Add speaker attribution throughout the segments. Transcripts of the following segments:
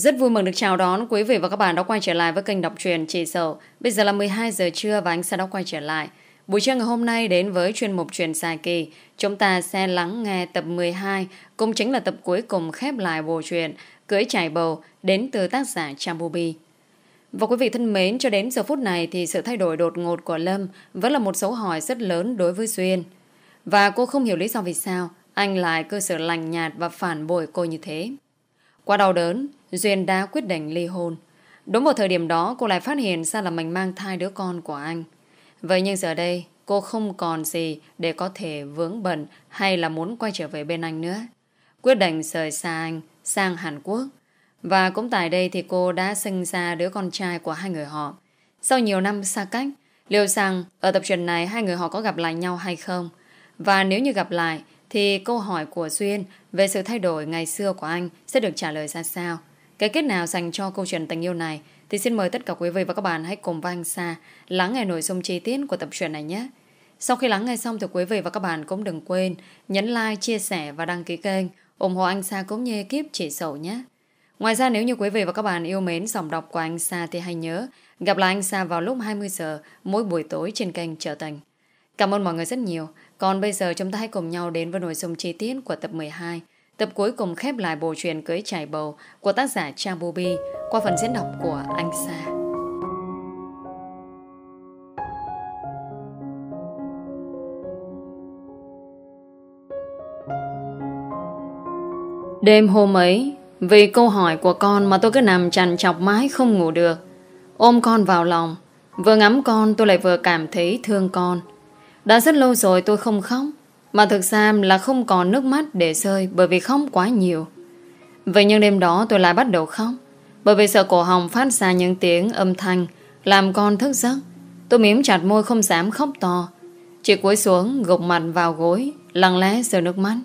Speaker 1: Rất vui mừng được chào đón quý vị và các bạn đã quay trở lại với kênh đọc truyện Chị Sầu. Bây giờ là 12 giờ trưa và anh sẽ đã quay trở lại. Buổi trưa ngày hôm nay đến với chuyên mục truyền dài kỳ, chúng ta sẽ lắng nghe tập 12, cũng chính là tập cuối cùng khép lại bộ truyện Cưới trải bầu đến từ tác giả Chambubi. Và quý vị thân mến, cho đến giờ phút này thì sự thay đổi đột ngột của Lâm vẫn là một dấu hỏi rất lớn đối với Duyên. Và cô không hiểu lý do vì sao anh lại cơ sở lành nhạt và phản bội cô như thế. Qua đau đớn, Duyên đã quyết định ly hôn. Đúng vào thời điểm đó cô lại phát hiện ra là mình mang thai đứa con của anh. Vậy nhưng giờ đây cô không còn gì để có thể vướng bận hay là muốn quay trở về bên anh nữa. Quyết định rời xa anh sang Hàn Quốc. Và cũng tại đây thì cô đã sinh ra đứa con trai của hai người họ. Sau nhiều năm xa cách, liệu rằng ở tập truyền này hai người họ có gặp lại nhau hay không? Và nếu như gặp lại thì câu hỏi của Duyên về sự thay đổi ngày xưa của anh sẽ được trả lời ra sao? Cái kết nào dành cho câu chuyện tình yêu này thì xin mời tất cả quý vị và các bạn hãy cùng với anh Sa lắng nghe nội dung chi tiết của tập truyện này nhé. Sau khi lắng nghe xong thì quý vị và các bạn cũng đừng quên nhấn like, chia sẻ và đăng ký kênh ủng hộ anh Sa cũng như ekip chỉ sầu nhé. Ngoài ra nếu như quý vị và các bạn yêu mến giọng đọc của anh Sa thì hãy nhớ gặp lại anh Sa vào lúc 20 giờ mỗi buổi tối trên kênh Trở thành. Cảm ơn mọi người rất nhiều. Còn bây giờ chúng ta hãy cùng nhau đến với nội dung chi tiết của tập 12 Tập cuối cùng khép lại bộ truyền cưới trải bầu của tác giả Trang Bobby qua phần diễn đọc của Anh Sa. Đêm hôm ấy, vì câu hỏi của con mà tôi cứ nằm chằn chọc mái không ngủ được. Ôm con vào lòng, vừa ngắm con tôi lại vừa cảm thấy thương con. Đã rất lâu rồi tôi không khóc. Mà thực ra là không còn nước mắt để rơi bởi vì khóc quá nhiều. Vậy nhưng đêm đó tôi lại bắt đầu khóc. Bởi vì sợ cổ họng phát ra những tiếng âm thanh làm con thức giấc. Tôi miếm chặt môi không dám khóc to. Chỉ cúi xuống, gục mặt vào gối, lặng lẽ rơi nước mắt.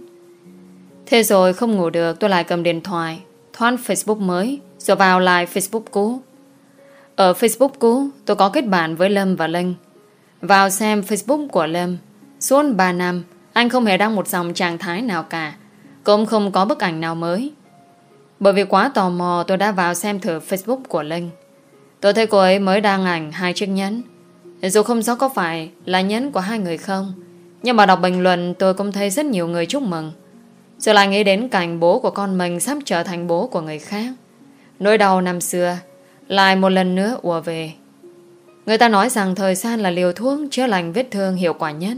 Speaker 1: Thế rồi không ngủ được, tôi lại cầm điện thoại, thoát Facebook mới, rồi vào lại Facebook cũ. Ở Facebook cũ, tôi có kết bạn với Lâm và Linh. Vào xem Facebook của Lâm, Suốt 3 năm anh không hề đăng một dòng trạng thái nào cả. Cũng không có bức ảnh nào mới. Bởi vì quá tò mò, tôi đã vào xem thử Facebook của Linh. Tôi thấy cô ấy mới đăng ảnh hai chiếc nhẫn. Dù không rõ có phải là nhẫn của hai người không, Nhưng mà đọc bình luận, tôi cũng thấy rất nhiều người chúc mừng. Rồi lại nghĩ đến cảnh bố của con mình sắp trở thành bố của người khác. Nỗi đau năm xưa, Lại một lần nữa ùa về. Người ta nói rằng thời gian là liều thuốc chữa lành vết thương hiệu quả nhất.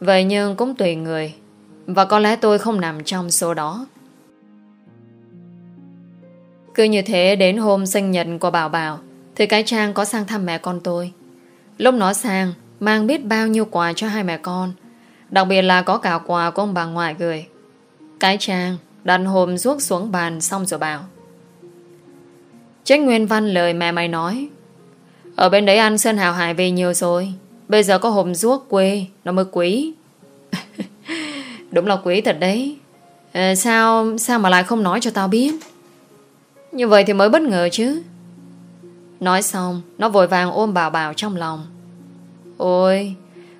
Speaker 1: Vậy nhưng cũng tùy người. Và có lẽ tôi không nằm trong số đó. Cứ như thế, đến hôm sinh nhật của Bảo Bảo, Thì cái Trang có sang thăm mẹ con tôi. Lúc nó sang, Mang biết bao nhiêu quà cho hai mẹ con. Đặc biệt là có cả quà của ông bà ngoại gửi. Cái Trang Đặt hồn ruốc xuống bàn xong rồi bảo. Trách nguyên văn lời mẹ mày nói, Ở bên đấy ăn Sơn Hào Hải về nhiều rồi. Bây giờ có hồn ruốc quê Nó mới quý Đúng là quý thật đấy. À, Sao sao mà lại không nói cho tao biết? Như vậy thì mới bất ngờ chứ. Nói xong Nó vội vàng ôm Bảo Bảo trong lòng. Ôi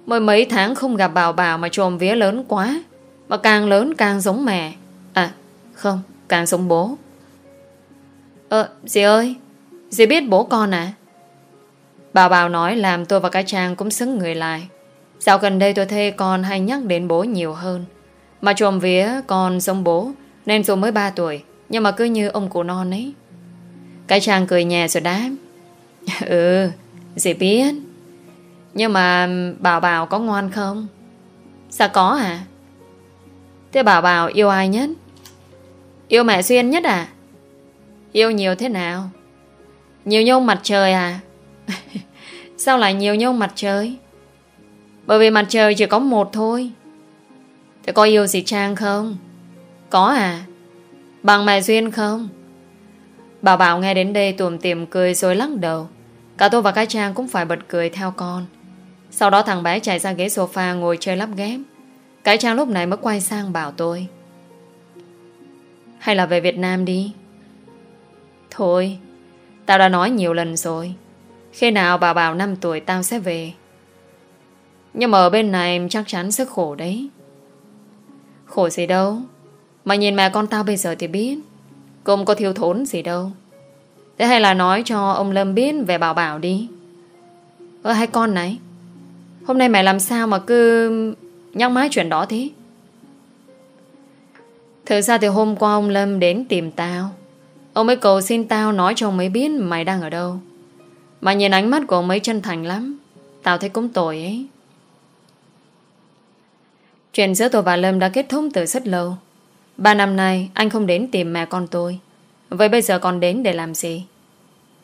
Speaker 1: Mới mấy tháng không gặp Bảo Bảo Mà trồm vía lớn quá. Mà càng lớn càng giống mẹ. À không càng giống bố. Ờ dì ơi Dì biết bố con à? Bảo Bảo nói làm tôi và cái Trang cũng xứng người lại. Dạo gần đây tôi thấy con hay nhắc đến bố nhiều hơn. Mà trộm vía con giống bố nên dù mới 3 tuổi nhưng mà cứ như ông cụ non ấy. Cái Trang cười nhẹ rồi đáp. ừ, dì biết. Nhưng mà Bảo Bảo có ngoan không? Sao có à? Thế Bảo Bảo yêu ai nhất? Yêu mẹ Duyên nhất à? Yêu nhiều thế nào? Nhiều nhông mặt trời à? Sao lại nhiều nhông mặt trời? Bởi vì mặt trời chỉ có một thôi. Thế có yêu gì Trang không? Có à? Bằng mẹ Duyên không? Bảo Bảo nghe đến đây tùm tìm cười rồi lắc đầu. Cả tôi và cái Trang cũng phải bật cười theo con. Sau đó thằng bé chạy ra ghế sofa ngồi chơi lắp ghép. Cái Trang lúc này mới quay sang bảo tôi. Hay là về Việt Nam đi? Thôi, Tao đã nói nhiều lần rồi khi nào bà bảo 5 tuổi tao sẽ về? Nhưng mà ở bên này em chắc chắn sẽ khổ đấy. Khổ gì đâu. Mà nhìn mẹ con tao bây giờ thì biết, Cũng có thiếu thốn gì đâu. Thế hay là nói cho ông Lâm biết Về Bảo Bảo đi. Ơ, hai con này, Hôm nay mẹ làm sao mà cứ Nhắc mãi chuyện đó thế? Thực ra thì hôm qua ông Lâm đến tìm tao, Ông ấy cầu xin tao nói cho ông ấy biết mày đang ở đâu. Mà nhìn ánh mắt của ông ấy chân thành lắm. Tao thấy cũng tội ấy. Chuyện giữa tôi và Lâm đã kết thúc từ rất lâu. Ba năm nay, anh không đến tìm mẹ con tôi. Vậy bây giờ còn đến để làm gì?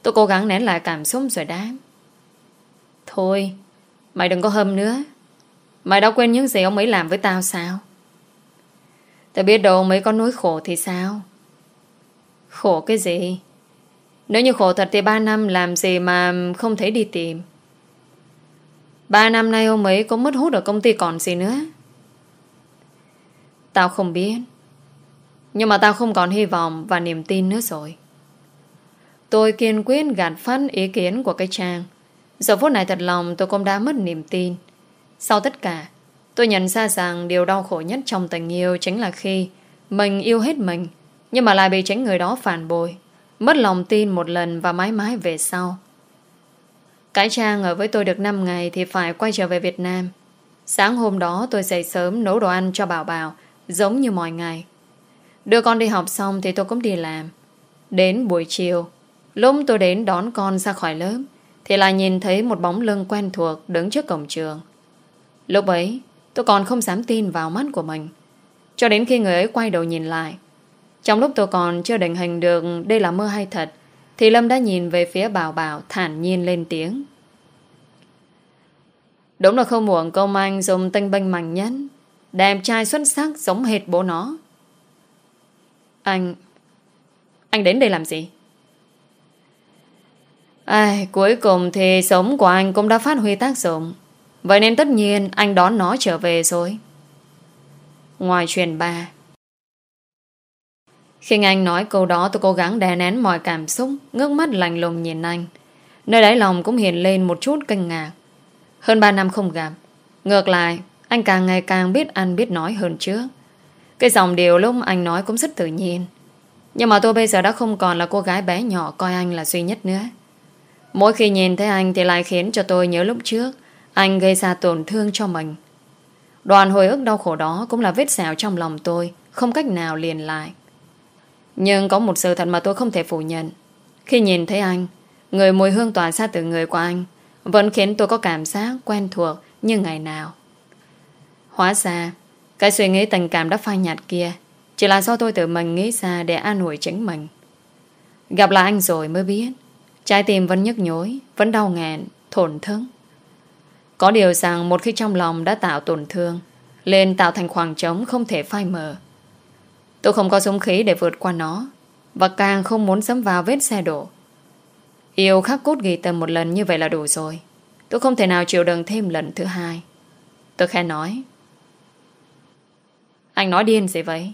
Speaker 1: Tôi cố gắng nén lại cảm xúc rồi đáp. Thôi, Mày đừng có hâm nữa. Mày đã quên những gì ông ấy làm với tao sao? Tao biết đâu ấy có nỗi khổ thì sao? Khổ cái gì? Nếu như khổ thật thì ba năm làm gì mà không thấy đi tìm? Ba năm nay ông ấy có mất hút ở công ty còn gì nữa? Tao không biết. Nhưng mà tao không còn hy vọng Và niềm tin nữa rồi. Tôi kiên quyết gạt phát ý kiến của cái trang. Giờ phút này thật lòng tôi cũng đã mất niềm tin. Sau tất cả, Tôi nhận ra rằng điều đau khổ nhất trong tình yêu Chính là khi Mình yêu hết mình, Nhưng mà lại bị tránh người đó phản bội. Mất lòng tin một lần và mãi mãi về sau. Cái Trang ở với tôi được 5 ngày Thì phải quay trở về Việt Nam. Sáng hôm đó tôi dậy sớm nấu đồ ăn cho Bảo Bảo, Giống như mọi ngày. Đưa con đi học xong thì tôi cũng đi làm. Đến buổi chiều, Lúc tôi đến đón con ra khỏi lớp, Thì lại nhìn thấy một bóng lưng quen thuộc Đứng trước cổng trường. Lúc ấy, tôi còn không dám tin vào mắt của mình. Cho đến khi người ấy quay đầu nhìn lại trong lúc tôi còn chưa định hình được Đây là mơ hay thật Thì Lâm đã nhìn về phía Bảo Bảo Thản nhiên lên tiếng. Đúng là không muộn công anh dùng tinh binh mạnh nhất Đẹp trai xuất sắc giống hệt bố nó. Anh Anh đến đây làm gì? Ai, cuối cùng thì sống của anh cũng đã phát huy tác dụng. Vậy nên tất nhiên anh đón nó trở về rồi. Ngoài truyền bà khi nghe anh nói câu đó, tôi cố gắng đè nén mọi cảm xúc, Ngước mắt lạnh lùng nhìn anh. Nơi đáy lòng cũng hiện lên một chút kinh ngạc. Hơn 3 năm không gặp. Ngược lại, Anh càng ngày càng biết ăn, biết nói hơn trước. Cái dòng điều lúc anh nói cũng rất tự nhiên. Nhưng mà tôi bây giờ đã không còn là cô gái bé nhỏ Coi anh là duy nhất nữa. Mỗi khi nhìn thấy anh Thì lại khiến cho tôi nhớ lúc trước, Anh gây ra tổn thương cho mình. Đoàn hồi ức đau khổ đó Cũng là vết sẹo trong lòng tôi, Không cách nào liền lại. Nhưng có một sự thật mà tôi không thể phủ nhận. Khi nhìn thấy anh Người mùi hương tỏa ra từ người của anh Vẫn khiến tôi có cảm giác quen thuộc Như ngày nào. Hóa ra Cái suy nghĩ tình cảm đã phai nhạt kia Chỉ là do tôi tự mình nghĩ ra Để an ủi chính mình. Gặp lại anh rồi mới biết Trái tim vẫn nhức nhối Vẫn đau nghẹn, thổn thức. Có điều rằng một khi trong lòng đã tạo tổn thương Lên tạo thành khoảng trống Không thể phai mờ. Tôi không có súng khí để vượt qua nó, Và càng không muốn dẫm vào vết xe đổ. Yêu khắc cốt ghi tâm một lần như vậy là đủ rồi. Tôi không thể nào chịu đựng thêm lần thứ hai. Tôi khẽ nói. Anh nói điên gì vậy?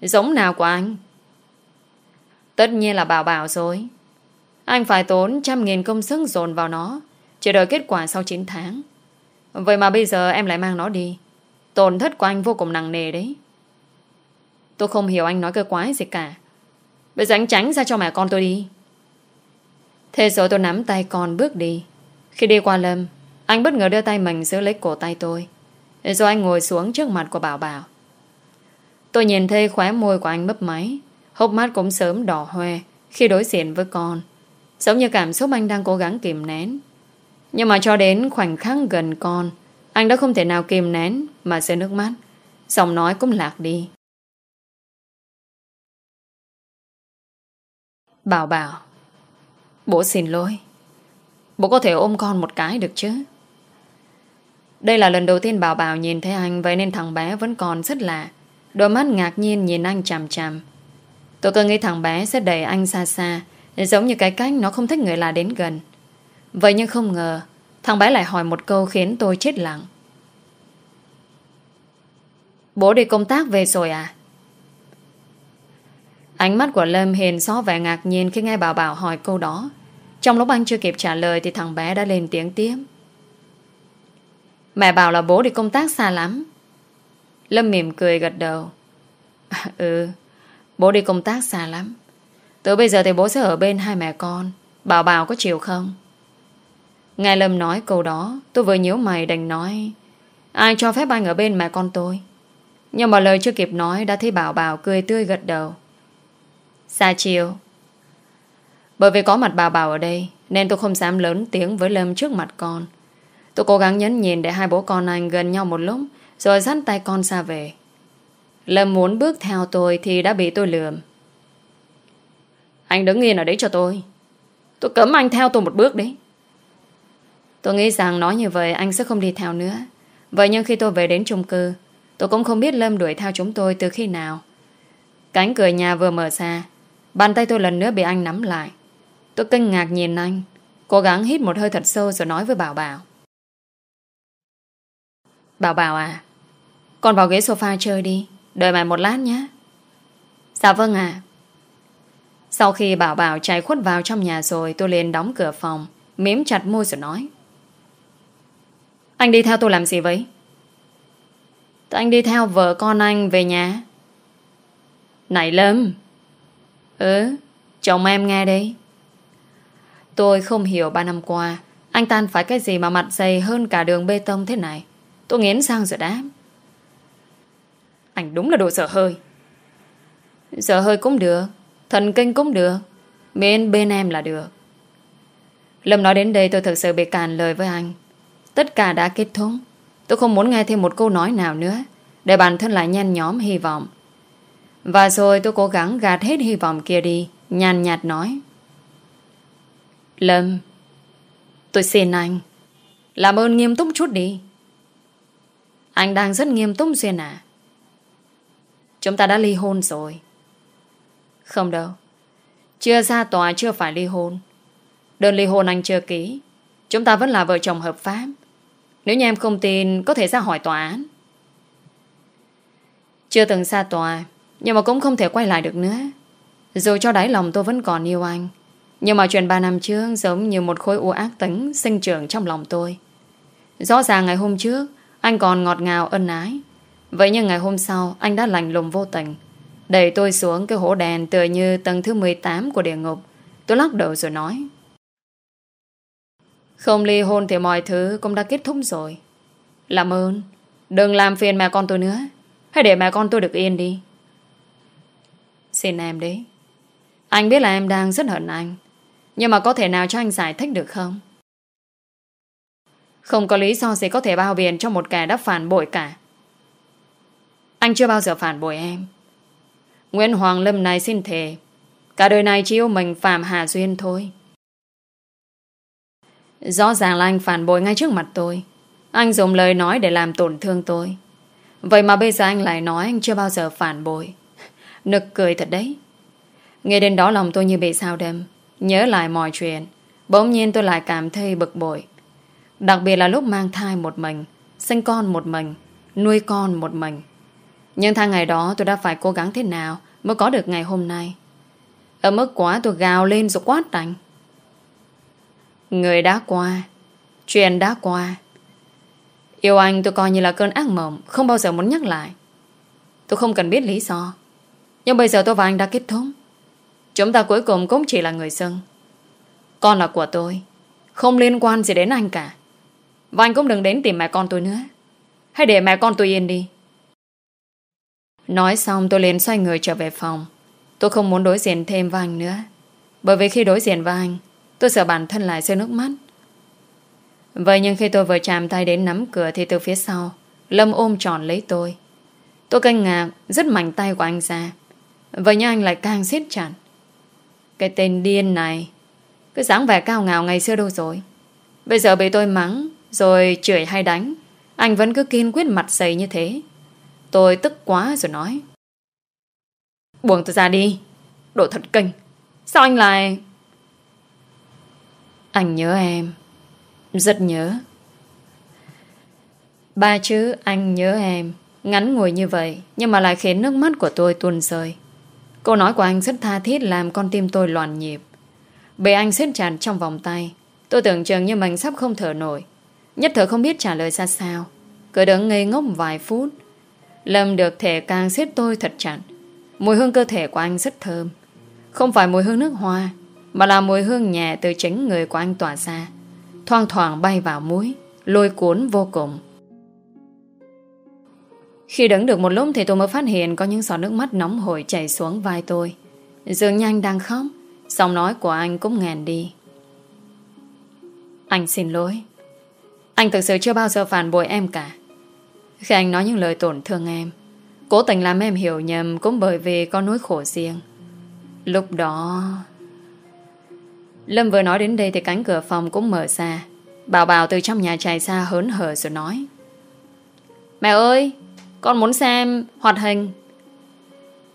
Speaker 1: Giống nào của anh? Tất nhiên là bảo bảo rồi. Anh phải tốn trăm nghìn công sức dồn vào nó, chờ đợi kết quả sau 9 tháng. Vậy mà bây giờ em lại mang nó đi. Tổn thất của anh vô cùng nặng nề đấy. Tôi không hiểu anh nói cái quái gì cả. Bây giờ anh tránh ra cho mẹ con tôi đi. Thế rồi tôi nắm tay con bước đi. Khi đi qua Lâm, Anh bất ngờ đưa tay mình giữ lấy cổ tay tôi. Rồi anh ngồi xuống trước mặt của Bảo Bảo. Tôi nhìn thấy khóe môi của anh mấp máy, Hốc mắt cũng sớm đỏ hoe Khi đối diện với con, Giống như cảm xúc anh đang cố gắng kìm nén. Nhưng mà cho đến khoảnh khắc gần con, Anh đã không thể nào kìm nén Mà rơi nước mắt, Giọng nói cũng lạc đi. Bảo bảo. Bố xin lỗi. Bố có thể ôm con một cái được chứ? Đây là lần đầu tiên Bảo Bảo nhìn thấy anh, Vậy nên thằng bé vẫn còn rất lạ. Đôi mắt ngạc nhiên nhìn anh chằm chằm. Tôi cứ nghĩ thằng bé sẽ đẩy anh xa xa, Giống như cái cách nó không thích người lạ đến gần. Vậy nhưng không ngờ, Thằng bé lại hỏi một câu khiến tôi chết lặng. Bố đi công tác về rồi à? Ánh mắt của Lâm hiền xó vẻ ngạc nhiên khi nghe Bảo Bảo hỏi câu đó. Trong lúc anh chưa kịp trả lời thì thằng bé đã lên tiếng tiếp. Mẹ bảo là bố đi công tác xa lắm. Lâm mỉm cười gật đầu. ừ, bố đi công tác xa lắm. Từ bây giờ thì bố sẽ ở bên hai mẹ con Bảo bảo có chịu không Nghe Lâm nói câu đó Tôi vừa nhíu mày đành nói Ai cho phép anh ở bên mẹ con tôi Nhưng mà lời chưa kịp nói Đã thấy bảo bảo cười tươi gật đầu Xa chiều. Bởi vì có mặt bà bảo ở đây, Nên tôi không dám lớn tiếng với Lâm trước mặt con. Tôi cố gắng nhấn nhìn Để hai bố con anh gần nhau một lúc, Rồi dắt tay con xa về. Lâm muốn bước theo tôi Thì đã bị tôi lườm. Anh đứng yên ở đấy cho tôi. Tôi cấm anh theo tôi một bước đấy. Tôi nghĩ rằng nói như vậy Anh sẽ không đi theo nữa. Vậy nhưng khi tôi về đến chung cư, Tôi cũng không biết Lâm đuổi theo chúng tôi từ khi nào. Cánh cửa nhà vừa mở ra Bàn tay tôi lần nữa bị anh nắm lại. Tôi kinh ngạc nhìn anh. Cố gắng hít một hơi thật sâu rồi nói với Bảo Bảo. Bảo Bảo à Con vào ghế sofa chơi đi. Đợi mày một lát nhé. Dạ vâng à. Sau khi Bảo Bảo chạy khuất vào trong nhà rồi, Tôi liền đóng cửa phòng Miếm chặt môi rồi nói. Anh đi theo tôi làm gì vậy? Anh đi theo vợ con anh về nhà. Này Lâm Ừ Chồng em nghe đi. Tôi không hiểu ba năm qua, Anh tan phải cái gì mà mặt dày hơn cả đường bê tông thế này. Tôi nghiến sang rồi đáp. Anh đúng là đồ sợ hơi. Sợ hơi cũng được, Thần kinh cũng được bên bên em là được. Lâm nói đến đây tôi thực sự bị càn lời với anh. Tất cả đã kết thúc. Tôi không muốn nghe thêm một câu nói nào nữa, Để bản thân lại nhen nhóm hy vọng. Và rồi tôi cố gắng gạt hết hy vọng kia đi, Nhàn nhạt nói. Lâm, Tôi xin anh, Làm ơn nghiêm túc chút đi. Anh đang rất nghiêm túc Duyên à Chúng ta đã ly hôn rồi. Không đâu. Chưa ra tòa, chưa phải ly hôn. Đơn ly hôn anh chưa ký. Chúng ta vẫn là vợ chồng hợp pháp. Nếu như em không tin, Có thể ra hỏi tòa án. Chưa từng ra tòa nhưng mà cũng không thể quay lại được nữa. Dù cho đáy lòng tôi vẫn còn yêu anh, Nhưng mà chuyện 3 năm trước Giống như một khối u ác tính Sinh trưởng trong lòng tôi. Rõ ràng ngày hôm trước, Anh còn ngọt ngào ân ái. Vậy nhưng ngày hôm sau, anh đã lành lùng vô tình, Đẩy tôi xuống cái hố đèn Tựa như tầng thứ 18 của địa ngục. Tôi lắc đầu rồi nói, Không ly hôn thì mọi thứ Cũng đã kết thúc rồi. Làm ơn, Đừng làm phiền mẹ con tôi nữa. Hãy để mẹ con tôi được yên đi. Xin em đấy Anh biết là em đang rất hận anh, Nhưng mà có thể nào cho anh giải thích được không? Không có lý do gì có thể bao biện Cho một kẻ đã phản bội cả. Anh chưa bao giờ phản bội em. Nguyễn Hoàng Lâm này xin thề, Cả đời này chỉ yêu mình Phạm Hà Duyên thôi. Rõ ràng là anh phản bội ngay trước mặt tôi. Anh dùng lời nói để làm tổn thương tôi. Vậy mà bây giờ anh lại nói anh chưa bao giờ phản bội. Nực cười thật đấy. Nghe đến đó lòng tôi như bị sao đêm, Nhớ lại mọi chuyện. Bỗng nhiên tôi lại cảm thấy bực bội. Đặc biệt là lúc mang thai một mình Sinh con một mình Nuôi con một mình. Nhưng tháng ngày đó tôi đã phải cố gắng thế nào Mới có được ngày hôm nay? Ở mức quá tôi gào lên rồi quát đánh Người đã qua Chuyện đã qua. Yêu anh tôi coi như là cơn ác mộng Không bao giờ muốn nhắc lại. Tôi không cần biết lý do. Nhưng bây giờ tôi và anh đã kết thúc. Chúng ta cuối cùng cũng chỉ là người dân. Con là của tôi. Không liên quan gì đến anh cả. Và anh cũng đừng đến tìm mẹ con tôi nữa. Hãy để mẹ con tôi yên đi. Nói xong, tôi liền xoay người trở về phòng. Tôi không muốn đối diện thêm với anh nữa. Bởi vì khi đối diện với anh, Tôi sợ bản thân lại rơi nước mắt. Vậy nhưng khi tôi vừa chạm tay đến nắm cửa Thì từ phía sau, Lâm ôm tròn lấy tôi. Tôi kinh ngạc rất mạnh tay của anh ra. Vậy nhưng anh lại càng siết chặt. Cái tên điên này Cái dáng vẻ cao ngạo ngày xưa đâu rồi. Bây giờ bị tôi mắng, Rồi chửi hay đánh, Anh vẫn cứ kiên quyết mặt dày như thế. Tôi tức quá rồi nói. Buông tôi ra đi, Đồ thật kinh. Sao anh lại Anh nhớ em. Rất nhớ. Ba chữ anh nhớ em Ngắn ngồi như vậy Nhưng mà lại khiến nước mắt của tôi tuôn rơi. Câu nói của anh rất tha thiết Làm con tim tôi loạn nhịp. Bị anh siết chặt trong vòng tay. Tôi tưởng chừng như mình sắp không thở nổi. Nhất thời không biết trả lời ra sao. Cứ đứng ngây ngốc vài phút. Lâm được thể càng siết tôi thật chặt. Mùi hương cơ thể của anh rất thơm. Không phải mùi hương nước hoa, Mà là mùi hương nhẹ từ chính người của anh tỏa ra. Thoang thoảng bay vào mũi, Lôi cuốn vô cùng. Khi đứng được một lúc Thì tôi mới phát hiện Có những giọt nước mắt nóng hổi chảy xuống vai tôi. Dường như anh đang khóc, Giọng nói của anh cũng ngàn đi. Anh xin lỗi. Anh thực sự chưa bao giờ phản bội em cả. Khi anh nói những lời tổn thương em, Cố tình làm em hiểu nhầm Cũng bởi vì có nỗi khổ riêng. Lúc đó, Lâm vừa nói đến đây Thì cánh cửa phòng cũng mở ra. Bảo bảo từ trong nhà chạy ra hớn hở rồi nói. Mẹ ơi! Con muốn xem hoạt hình.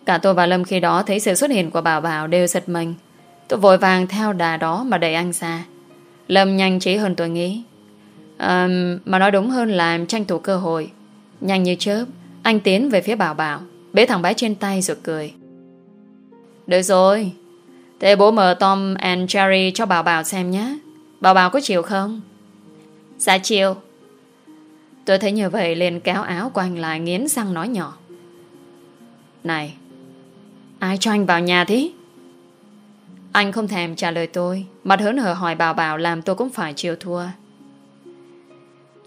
Speaker 1: Cả tôi và Lâm khi đó Thấy sự xuất hiện của Bảo Bảo đều giật mình. Tôi vội vàng theo đà đó mà đẩy anh ra. Lâm nhanh trí hơn tôi nghĩ. À, Mà nói đúng hơn là tranh thủ cơ hội. Nhanh như chớp Anh tiến về phía Bảo Bảo Bế thằng bé trên tay rồi cười. Được rồi Thế bố mở Tom and Jerry cho Bảo Bảo xem nhé. Bảo Bảo có chịu không? Dạ chịu. Tôi thấy như vậy liền kéo áo của anh lại nghiến răng nói nhỏ Này, Ai cho anh vào nhà thế? Anh không thèm trả lời tôi, Mặt hớn hở hỏi Bảo Bảo làm tôi cũng phải chịu thua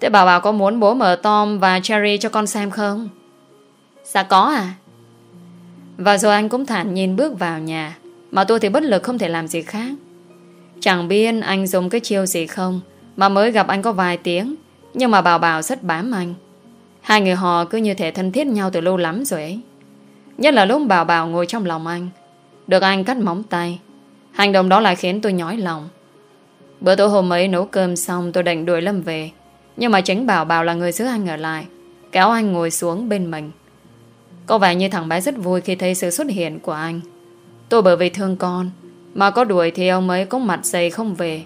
Speaker 1: Thế Bảo Bảo có muốn bố mở Tom và Cherry cho con xem không? Dạ có à Và rồi anh cũng thản nhìn bước vào nhà, Mà tôi thì bất lực không thể làm gì khác Chẳng biết anh dùng cái chiêu gì không, Mà mới gặp anh có vài tiếng nhưng mà Bảo Bảo rất bám anh. Hai người họ cứ như thể thân thiết nhau từ lâu lắm rồi ấy. Nhất là lúc Bảo Bảo ngồi trong lòng anh, Được anh cắt móng tay. Hành động đó lại khiến tôi nhói lòng. Bữa tối hôm ấy nấu cơm xong Tôi định đuổi Lâm về. Nhưng mà chính Bảo Bảo là người giữ anh ở lại, Kéo anh ngồi xuống bên mình. Có vẻ như thằng bé rất vui khi thấy sự xuất hiện của anh. Tôi bởi vì thương con, Mà có đuổi thì ông ấy cũng mặt dày không về.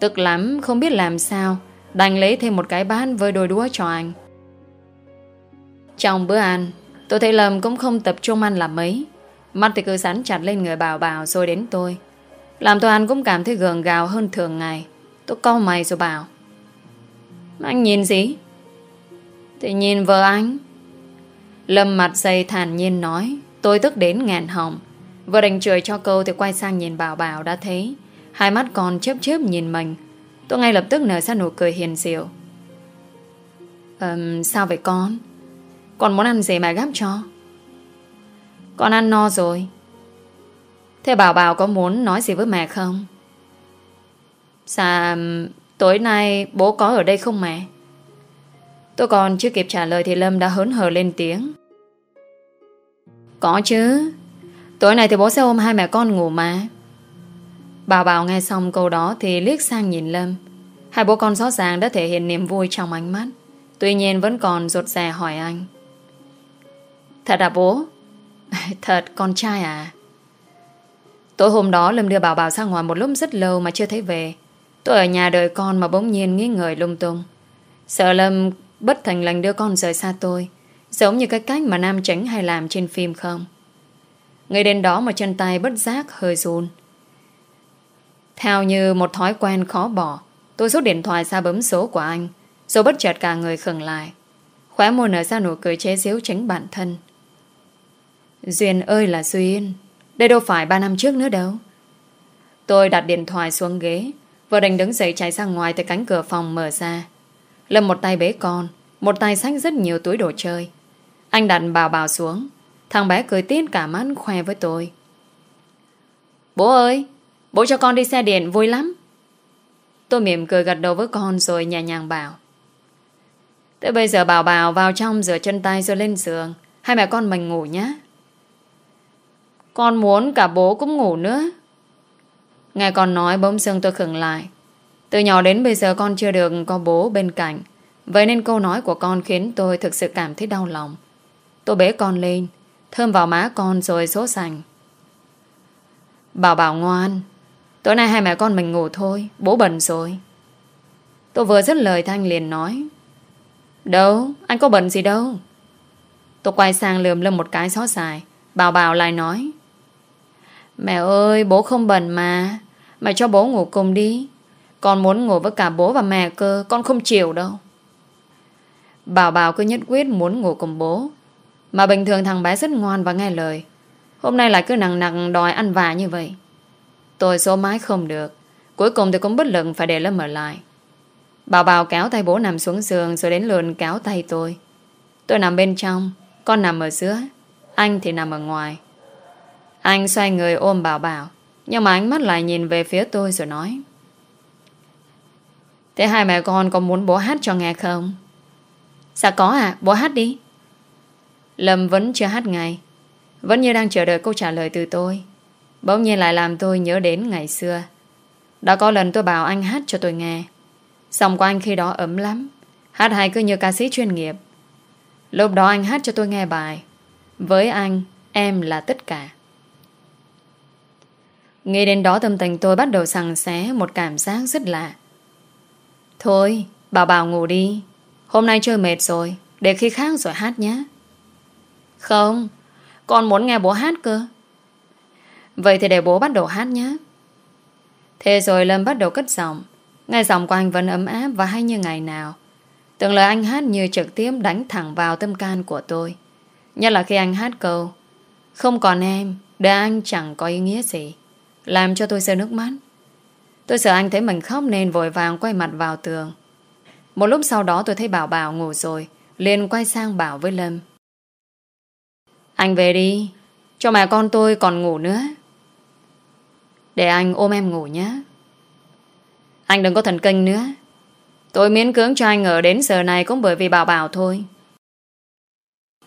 Speaker 1: Tức lắm, không biết làm sao. Đành lấy thêm một cái bát với đôi đũa cho anh. Trong bữa ăn, Tôi thấy Lâm cũng không tập trung ăn làm mấy. Mắt thì cứ sắn chặt lên người bảo bảo Rồi đến tôi. Làm tôi ăn cũng cảm thấy gường gào hơn thường ngày. Tôi cau mày rồi bảo. Anh nhìn gì? Thì nhìn vợ anh. Lâm mặt dày thản nhiên nói. Tôi tức đến ngàn hồng Vừa đành chửi cho câu thì quay sang nhìn bảo bảo đã thấy. Hai mắt còn chớp chớp nhìn mình. Tôi ngay lập tức nở ra nụ cười hiền diệu um, Sao vậy con? Con muốn ăn gì mà gắp cho? Con ăn no rồi. Thế Bảo Bảo có muốn nói gì với mẹ không? Dạ Tối nay bố có ở đây không mẹ? Tôi còn chưa kịp trả lời Thì Lâm đã hớn hở lên tiếng. Có chứ. Tối nay thì bố sẽ ôm hai mẹ con ngủ mà. Bảo Bảo nghe xong câu đó Thì liếc sang nhìn Lâm. Hai bố con rõ ràng đã thể hiện niềm vui trong ánh mắt. Tuy nhiên vẫn còn rụt rè hỏi anh. Thật à bố? Thật, con trai à? Tối hôm đó Lâm đưa Bảo Bảo ra ngoài một lúc rất lâu mà chưa thấy về. Tôi ở nhà đợi con mà bỗng nhiên nghĩ người lung tung. Sợ Lâm bất thành lành đưa con rời xa tôi, Giống như cái cách mà Nam Tránh hay làm trên phim không? Ngay đến đó mà chân tay bất giác hơi run. Theo như một thói quen khó bỏ, Tôi rút điện thoại ra bấm số của anh, Rồi bất chợt cả người khừng lại. Khóe môi nở ra nụ cười chế giễu tránh bản thân. Duyên ơi là Duyên, Đây đâu phải ba năm trước nữa đâu. Tôi đặt điện thoại xuống ghế Vừa đành đứng dậy chạy ra ngoài từ cánh cửa phòng mở ra. Lâm một tay bế con, Một tay xách rất nhiều túi đồ chơi. Anh đặt bào bào xuống, Thằng bé cười tít cả mắt khoe với tôi. Bố ơi Bố cho con đi xe điện, vui lắm. Tôi mỉm cười gật đầu với con Rồi nhẹ nhàng bảo. Tới bây giờ bảo bảo vào trong rửa chân tay rồi lên giường. Hai mẹ con mình ngủ nhé. Con muốn cả bố cũng ngủ nữa. Nghe con nói, bỗng dưng tôi khừng lại. Từ nhỏ đến bây giờ con chưa được có bố bên cạnh. Vậy nên câu nói của con khiến tôi thực sự cảm thấy đau lòng. Tôi bế con lên, Thơm vào má con rồi số sành. Bảo bảo ngoan. Tối nay hai mẹ con mình ngủ thôi Bố bận rồi. Tôi vừa dứt lời Thanh liền nói Đâu, anh có bận gì đâu. Tôi quay sang lườm lâm một cái xót dài Bảo bảo lại nói Mẹ ơi, bố không bận mà. Mẹ cho bố ngủ cùng đi. Con muốn ngủ với cả bố và mẹ cơ Con không chịu đâu. Bảo bảo cứ nhất quyết muốn ngủ cùng bố. Mà bình thường thằng bé rất ngoan và nghe lời. Hôm nay lại cứ nặng nặng đòi ăn vả như vậy. Tôi số mái không được. Cuối cùng tôi cũng bất lực phải để Lâm ở lại. Bảo bảo kéo tay bố nằm xuống giường Rồi đến lượn kéo tay tôi. Tôi nằm bên trong Con nằm ở giữa Anh thì nằm ở ngoài. Anh xoay người ôm bảo bảo Nhưng mà ánh mắt lại nhìn về phía tôi rồi nói. Thế hai mẹ con có muốn bố hát cho nghe không? Dạ có à, bố hát đi. Lâm vẫn chưa hát ngay. Vẫn như đang chờ đợi câu trả lời từ tôi. Bỗng nhiên lại làm tôi nhớ đến ngày xưa. Đã có lần tôi bảo anh hát cho tôi nghe. Giọng của anh khi đó ấm lắm. Hát hay cứ như ca sĩ chuyên nghiệp. Lúc đó anh hát cho tôi nghe bài Với anh, Em là tất cả. Nghĩ đến đó tâm tình tôi bắt đầu sằng xé Một cảm giác rất lạ. Thôi Bảo bảo ngủ đi. Hôm nay chơi mệt rồi, Để khi khác rồi hát nhé. Không, Con muốn nghe bố hát cơ. Vậy thì để bố bắt đầu hát nhé. Thế rồi Lâm bắt đầu cất giọng. Nghe giọng của anh vẫn ấm áp và hay như ngày nào. Từng lời anh hát như trực tiếp đánh thẳng vào tâm can của tôi. Nhất là khi anh hát câu, Không còn em, Để anh chẳng có ý nghĩa gì. Làm cho tôi rơi nước mắt. Tôi sợ anh thấy mình khóc nên vội vàng quay mặt vào tường. Một lúc sau đó tôi thấy Bảo Bảo ngủ rồi, liền quay sang Bảo với Lâm. Anh về đi, Cho mẹ con tôi còn ngủ nữa. Để anh ôm em ngủ nhé Anh đừng có thần kinh nữa Tôi miễn cưỡng cho anh ở đến giờ này Cũng bởi vì Bảo Bảo thôi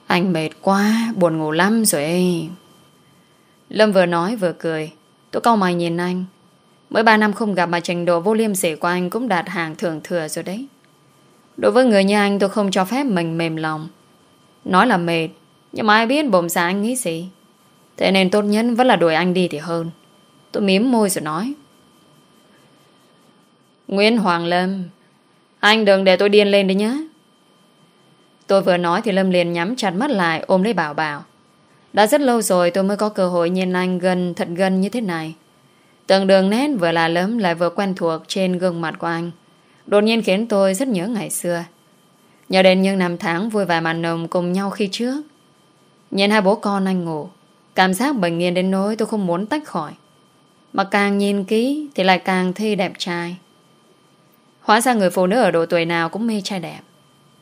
Speaker 1: Anh mệt quá Buồn ngủ lắm rồi Lâm vừa nói vừa cười Tôi cau mày nhìn anh Mới 3 năm không gặp mà trình độ vô liêm sỉ của anh cũng đạt hàng thường thừa rồi đấy. Đối với người như anh tôi không cho phép mình mềm lòng. Nói là mệt, nhưng mà ai biết bồm xa anh nghĩ gì. Thế nên tốt nhất vẫn là đuổi anh đi thì hơn. Tôi miếm môi rồi nói. Nguyễn Hoàng Lâm, anh đừng để tôi điên lên đi nhé. Tôi vừa nói thì Lâm liền nhắm chặt mắt lại ôm lấy Bảo Bảo. Đã rất lâu rồi tôi mới có cơ hội nhìn anh gần thật gần như thế này. Từng đường nét vừa là lớn lại vừa quen thuộc trên gương mặt của anh. Đột nhiên khiến tôi rất nhớ ngày xưa. Nhớ đến những năm tháng vui vẻ màn nồng cùng nhau khi trước. Nhìn hai bố con anh ngủ. Cảm giác bình yên đến nỗi tôi không muốn tách khỏi. Mà càng nhìn kỹ thì lại càng thi đẹp trai. Hóa ra người phụ nữ ở độ tuổi nào cũng mê trai đẹp.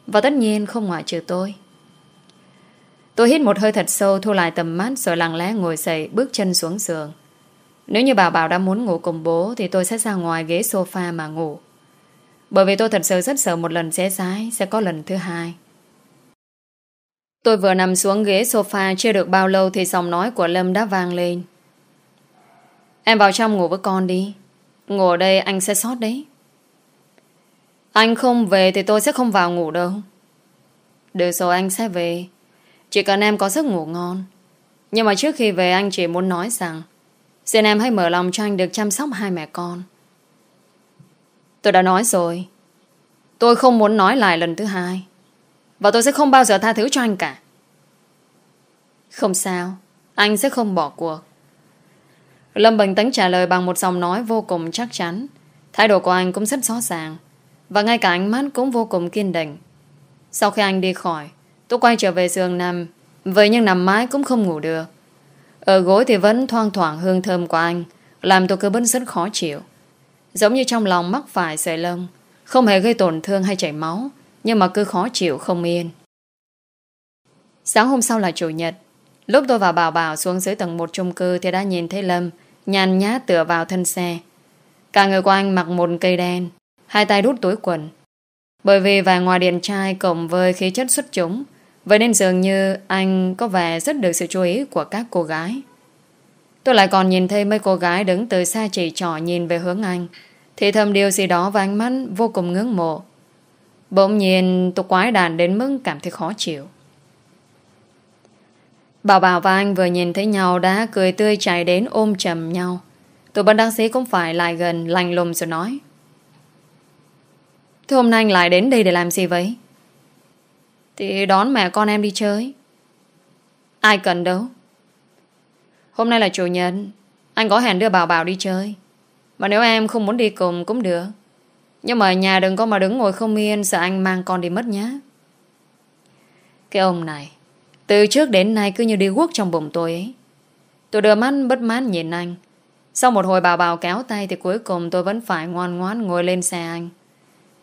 Speaker 1: Và tất nhiên không ngoại trừ tôi. Tôi hít một hơi thật sâu, thu lại tầm mắt rồi lặng lẽ ngồi dậy, bước chân xuống giường. Nếu như bảo bảo đã muốn ngủ cùng bố Thì tôi sẽ ra ngoài ghế sofa mà ngủ Bởi vì tôi thật sự rất sợ một lần sẽ rái Sẽ có lần thứ hai Tôi vừa nằm xuống ghế sofa Chưa được bao lâu thì giọng nói của Lâm đã vang lên Em vào trong ngủ với con đi Ngủ ở đây anh sẽ sót đấy Anh không về Thì tôi sẽ không vào ngủ đâu Được rồi anh sẽ về Chỉ cần em có giấc ngủ ngon Nhưng mà trước khi về anh chỉ muốn nói rằng, Xin em hãy mở lòng cho anh được chăm sóc hai mẹ con. Tôi đã nói rồi. Tôi không muốn nói lại lần thứ hai. Và tôi sẽ không bao giờ tha thứ cho anh cả. Không sao. Anh sẽ không bỏ cuộc. Lâm bình tấn trả lời bằng một giọng nói vô cùng chắc chắn. Thái độ của anh cũng rất rõ ràng. Và ngay cả ánh mắt cũng vô cùng kiên định. Sau khi anh đi khỏi, tôi quay trở về giường nằm. Vậy nhưng nằm mãi cũng không ngủ được. Ở gối thì vẫn thoang thoảng hương thơm của anh Làm tôi cứ bấn rất khó chịu Giống như trong lòng mắc phải sợi lông Không hề gây tổn thương hay chảy máu Nhưng mà cứ khó chịu không yên Sáng hôm sau là chủ nhật Lúc tôi và bảo bảo xuống dưới tầng một chung cư Thì đã nhìn thấy Lâm Nhàn nhá tựa vào thân xe Cả người của anh mặc một cây đen, Hai tay đút túi quần Bởi vì vài ngoài điện trai cộng với khí chất xuất chúng, Vậy nên dường như anh có vẻ rất được sự chú ý của các cô gái. Tôi lại còn nhìn thấy mấy cô gái đứng từ xa chỉ trỏ nhìn về hướng anh. Thì thầm điều gì đó và ánh mắt vô cùng ngưỡng mộ. Bỗng nhiên, tôi quái đàn đến mức cảm thấy khó chịu. Bảo Bảo và anh vừa nhìn thấy nhau đã cười tươi chạy đến ôm chầm nhau. Tụi bất đăng sĩ cũng phải lại gần lành lùng rồi nói. Thế hôm nay anh lại đến đây để làm gì vậy? Thì đón mẹ con em đi chơi Ai cần đâu Hôm nay là chủ nhật, Anh có hẹn đưa Bảo Bảo đi chơi Mà nếu em không muốn đi cùng cũng được Nhưng mà ở nhà đừng có mà đứng ngồi không yên, Sợ anh mang con đi mất nhé Cái ông này từ trước đến nay cứ như đi guốc trong bụng tôi ấy Tôi đưa mắt bất mãn nhìn anh. Sau một hồi bào bào kéo tay thì cuối cùng tôi vẫn phải ngoan ngoãn ngồi lên xe anh.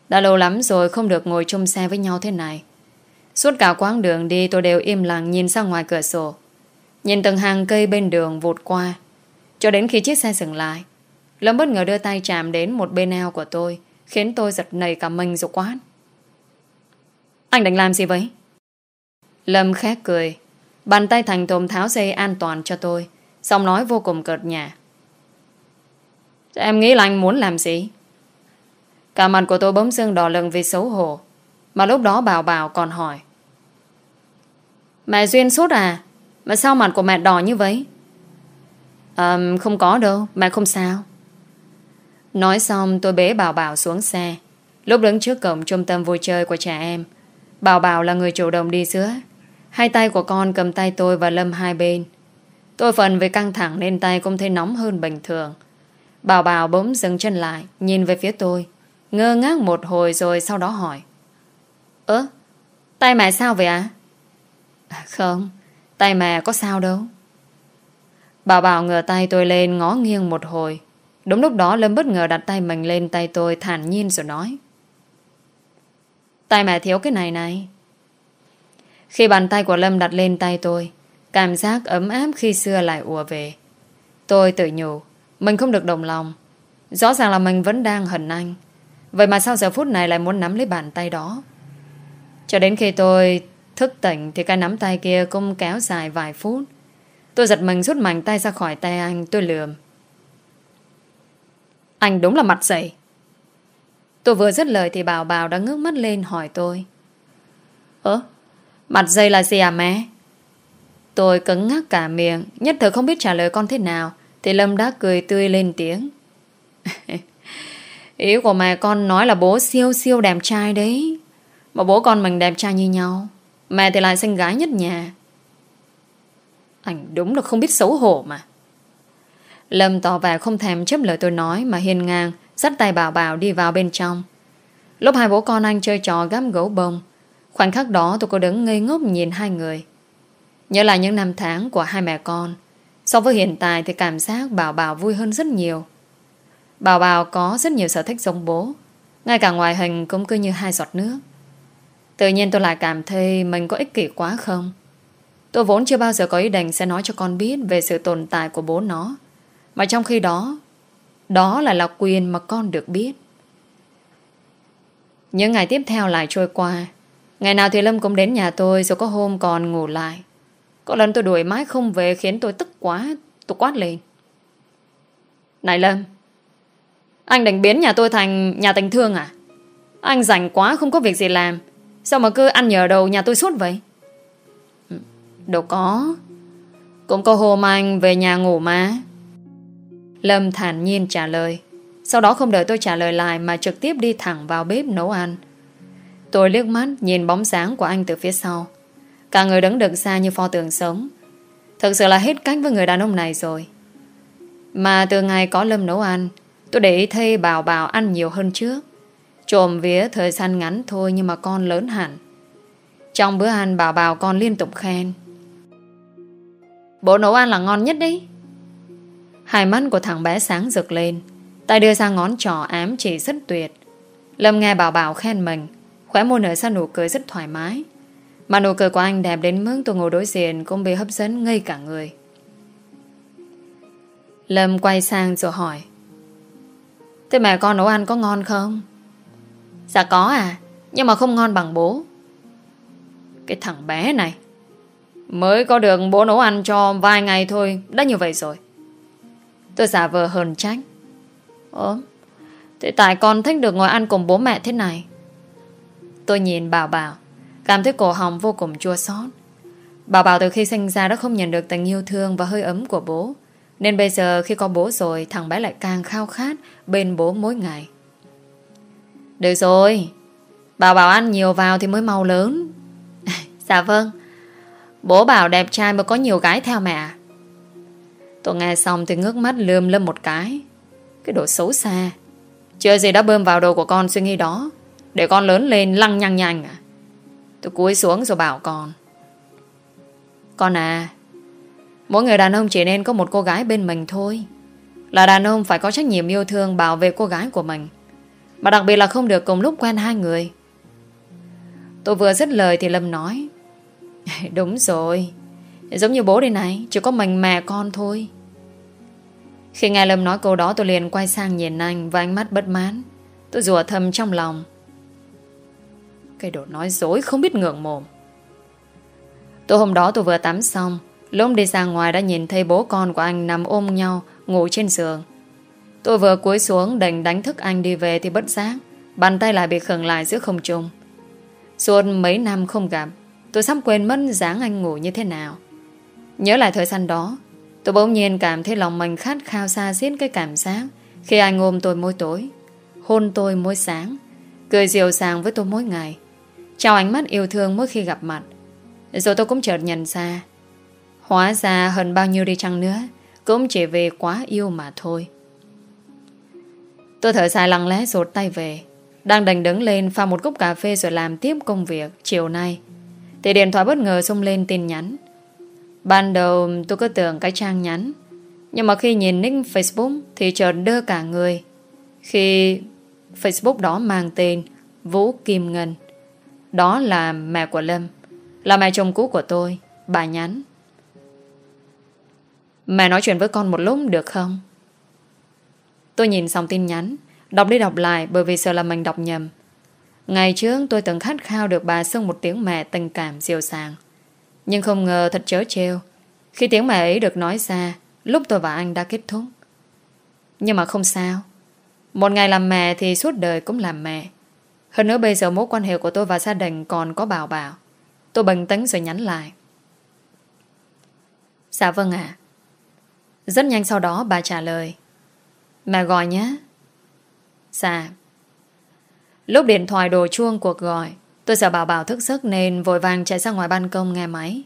Speaker 1: Đã lâu lắm rồi không được ngồi chung xe với nhau thế này. Suốt cả quãng đường đi tôi đều im lặng nhìn ra ngoài cửa sổ. Nhìn từng hàng cây bên đường vụt qua. Cho đến khi chiếc xe dừng lại. Lâm bất ngờ đưa tay chạm đến một bên eo của tôi, khiến tôi giật nảy cả mình rồi quát. Anh định làm gì vậy? Lâm khét cười. Bàn tay thành tôm tháo dây an toàn cho tôi. Xong nói vô cùng cợt nhà. Em nghĩ là anh muốn làm gì? Cả mặt của tôi bỗng dưng đỏ lừng vì xấu hổ. Mà lúc đó bảo bảo còn hỏi. Mẹ Duyên sốt à? Mà sao mặt của mẹ đỏ như vậy? À, không có đâu, mẹ không sao. Nói xong tôi bế Bảo Bảo xuống xe. Lúc đứng trước cổng trung tâm vui chơi của trẻ em, Bảo Bảo là người chủ động đi giữa. Hai tay của con cầm tay tôi và Lâm hai bên. Tôi phần với căng thẳng nên tay cũng thấy nóng hơn bình thường. Bảo Bảo bỗng dừng chân lại, nhìn về phía tôi. Ngơ ngác một hồi rồi sau đó hỏi. Ơ, tay mẹ sao vậy ạ? À? Không, tay mẹ có sao đâu. Bảo Bảo ngửa tay tôi lên ngó nghiêng một hồi. Đúng lúc đó Lâm bất ngờ đặt tay mình lên tay tôi thản nhiên rồi nói. Tay mẹ thiếu cái này này. Khi bàn tay của Lâm đặt lên tay tôi, cảm giác ấm áp khi xưa lại ùa về. Tôi tự nhủ, mình không được đồng lòng. Rõ ràng là mình vẫn đang hận anh. Vậy mà sau giờ phút này lại muốn nắm lấy bàn tay đó. Cho đến khi tôi thức tỉnh thì cái nắm tay kia cũng kéo dài vài phút. Tôi giật mình rút mạnh tay ra khỏi tay anh, tôi lườm. Anh đúng là mặt dày. Tôi vừa dứt lời thì Bảo Bảo đã ngước mắt lên hỏi tôi. Ơ? Mặt dây là gì à mẹ? Tôi cứng ngắc cả miệng, nhất thời không biết trả lời con thế nào, thì Lâm đã cười tươi lên tiếng. Ý của mẹ con nói là bố siêu siêu đẹp trai đấy. Mà bố con mình đẹp trai như nhau. Mẹ thì lại xinh gái nhất nhà. Anh đúng là không biết xấu hổ mà. Lâm tỏ vẻ không thèm chấp lời tôi nói mà hiền ngang dắt tay bảo bảo đi vào bên trong. Lúc hai bố con anh chơi trò gắm gấu bông khoảnh khắc đó tôi có đứng ngây ngốc nhìn hai người. Nhớ lại những năm tháng của hai mẹ con, so với hiện tại thì cảm giác bảo bảo vui hơn rất nhiều. Bảo bảo có rất nhiều sở thích giống bố, ngay cả ngoại hình cũng cứ như hai giọt nước. Tự nhiên tôi lại cảm thấy mình có ích kỷ quá không? Tôi vốn chưa bao giờ có ý định sẽ nói cho con biết về sự tồn tại của bố nó. Mà trong khi đó Đó là là quyền mà con được biết Những ngày tiếp theo lại trôi qua Ngày nào thì Lâm cũng đến nhà tôi Rồi có hôm còn ngủ lại. Có lần tôi đuổi mãi không về Khiến tôi tức quá, Tôi quát lên. Này Lâm, Anh định biến nhà tôi thành nhà tình thương à? Anh rảnh quá không có việc gì làm, Sao mà cứ ăn nhờ đầu nhà tôi suốt vậy? Ừ, đâu có. Cũng có hôm anh về nhà ngủ mà. Lâm thản nhiên trả lời. Sau đó không đợi tôi trả lời lại Mà trực tiếp đi thẳng vào bếp nấu ăn. Tôi liếc mắt, nhìn bóng sáng của anh từ phía sau. Cả người đứng đựng xa như pho tượng sống. Thực sự là hết cách với người đàn ông này rồi. Mà từ ngày có Lâm nấu ăn, Tôi để ý thay bảo bảo ăn nhiều hơn trước. Trộm vía thời gian ngắn thôi Nhưng mà con lớn hẳn. Trong bữa ăn, bảo bảo con liên tục khen. Bố nấu ăn là ngon nhất đấy. Hai mắt của thằng bé sáng rực lên, Tay đưa ra ngón trỏ ám chỉ rất tuyệt. Lâm nghe bảo bảo khen mình Khóe môi nở ra nụ cười rất thoải mái. Mà nụ cười của anh đẹp đến mức tôi ngồi đối diện Cũng bị hấp dẫn ngây cả người. Lâm quay sang rồi hỏi, Thế mẹ con nấu ăn có ngon không? Dạ có à Nhưng mà không ngon bằng bố. Cái thằng bé này, Mới có được bố nấu ăn cho vài ngày thôi, Đã như vậy rồi. Tôi giả vờ hờn trách Ơ Thế tại con thích được ngồi ăn cùng bố mẹ thế này Tôi nhìn Bảo Bảo, Cảm thấy cổ họng vô cùng chua xót. Bảo Bảo từ khi sinh ra đã không nhận được tình yêu thương và hơi ấm của bố, Nên bây giờ khi có bố rồi, Thằng bé lại càng khao khát Bên bố mỗi ngày. Được rồi Bảo Bảo ăn nhiều vào thì mới mau lớn. Dạ vâng Bố bảo đẹp trai mà có nhiều gái theo mẹ. Tôi nghe xong thì ngước mắt lươm lâm một cái. Cái đồ xấu xa, Chưa gì đã bơm vào đầu của con suy nghĩ đó. Để con lớn lên lăng nhăng nhanh à? Tôi cúi xuống rồi bảo con. Con à Mỗi người đàn ông chỉ nên có một cô gái bên mình thôi. Là đàn ông phải có trách nhiệm yêu thương Bảo vệ cô gái của mình. Mà đặc biệt là không được cùng lúc quen hai người. Tôi vừa dứt lời thì Lâm nói, Đúng rồi, Giống như bố đây này, Chỉ có mình mẹ con thôi. Khi nghe Lâm nói câu đó, tôi liền quay sang nhìn anh Và ánh mắt bất mãn. Tôi rủa thầm trong lòng cái đồ nói dối không biết ngượng mồm. Tối hôm đó tôi vừa tắm xong Lúc đi ra ngoài đã nhìn thấy bố con của anh Nằm ôm nhau, ngủ trên giường. Tôi vừa cúi xuống đành đánh thức anh đi về Thì bất giác, Bàn tay lại bị khẩn lại giữa không trung. Suốt mấy năm không gặp, Tôi sắp quên mất dáng anh ngủ như thế nào. Nhớ lại thời gian đó, Tôi bỗng nhiên cảm thấy lòng mình khát khao xa xiết cái cảm giác Khi anh ôm tôi mỗi tối, Hôn tôi mỗi sáng, Cười dịu dàng với tôi mỗi ngày. Chào ánh mắt yêu thương mỗi khi gặp mặt. Rồi tôi cũng chợt nhận ra, Hóa ra hơn bao nhiêu đi chăng nữa Cũng chỉ vì quá yêu mà thôi. Tôi thở dài lặng lẽ rột tay về, Đang đành đứng lên pha một cốc cà phê rồi làm tiếp công việc chiều nay. Thì điện thoại bất ngờ xông lên tin nhắn. Ban đầu tôi cứ tưởng cái trang nhắn, Nhưng mà khi nhìn nick Facebook Thì chợt đơ cả người. Khi Facebook đó mang tên Vũ Kim Ngân. Đó là mẹ của Lâm. Là mẹ chồng cũ của tôi, Bà nhắn. Mẹ nói chuyện với con một lúc được không? Tôi nhìn xong tin nhắn, Đọc đi đọc lại bởi vì sợ là mình đọc nhầm. Ngày trước tôi từng khát khao được bà xưng một tiếng mẹ tình cảm dịu dàng. Nhưng không ngờ thật chớ trêu. Khi tiếng mẹ ấy được nói ra, Lúc tôi và anh đã kết thúc. Nhưng mà không sao. Một ngày làm mẹ thì suốt đời cũng làm mẹ. Hơn nữa bây giờ mối quan hệ của tôi và gia đình còn có bảo bảo Tôi bình tĩnh rồi nhắn lại. Dạ vâng ạ. Rất nhanh sau đó bà trả lời. Mẹ gọi nhé. Dạ. Lúc điện thoại đổ chuông cuộc gọi, Tôi sợ bảo bảo thức giấc nên vội vàng chạy ra ngoài ban công nghe máy.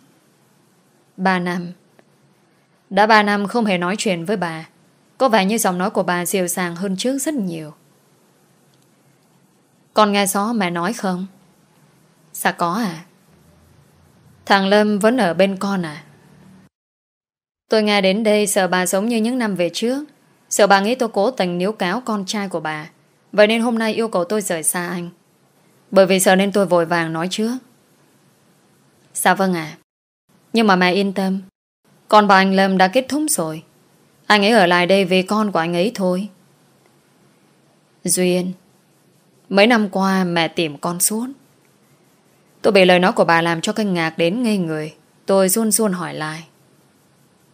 Speaker 1: Ba năm. Đã ba năm không hề nói chuyện với bà. Có vẻ như giọng nói của bà dịu dàng hơn trước rất nhiều. Con nghe rõ mẹ nói không? Dạ có à? Thằng Lâm vẫn ở bên con à? Tôi nghe đến đây sợ bà giống như những năm về trước Sợ bà nghĩ tôi cố tình níu cáo con trai của bà Vậy nên hôm nay yêu cầu tôi rời xa anh Bởi vì sợ nên tôi vội vàng nói trước Dạ vâng à? Nhưng mà mẹ yên tâm Con và anh Lâm đã kết thúc rồi Anh ấy ở lại đây vì con của anh ấy thôi Duyên Mấy năm qua mẹ tìm con suốt. Tôi bị lời nói của bà làm cho kinh ngạc đến ngây người. Tôi run run hỏi lại.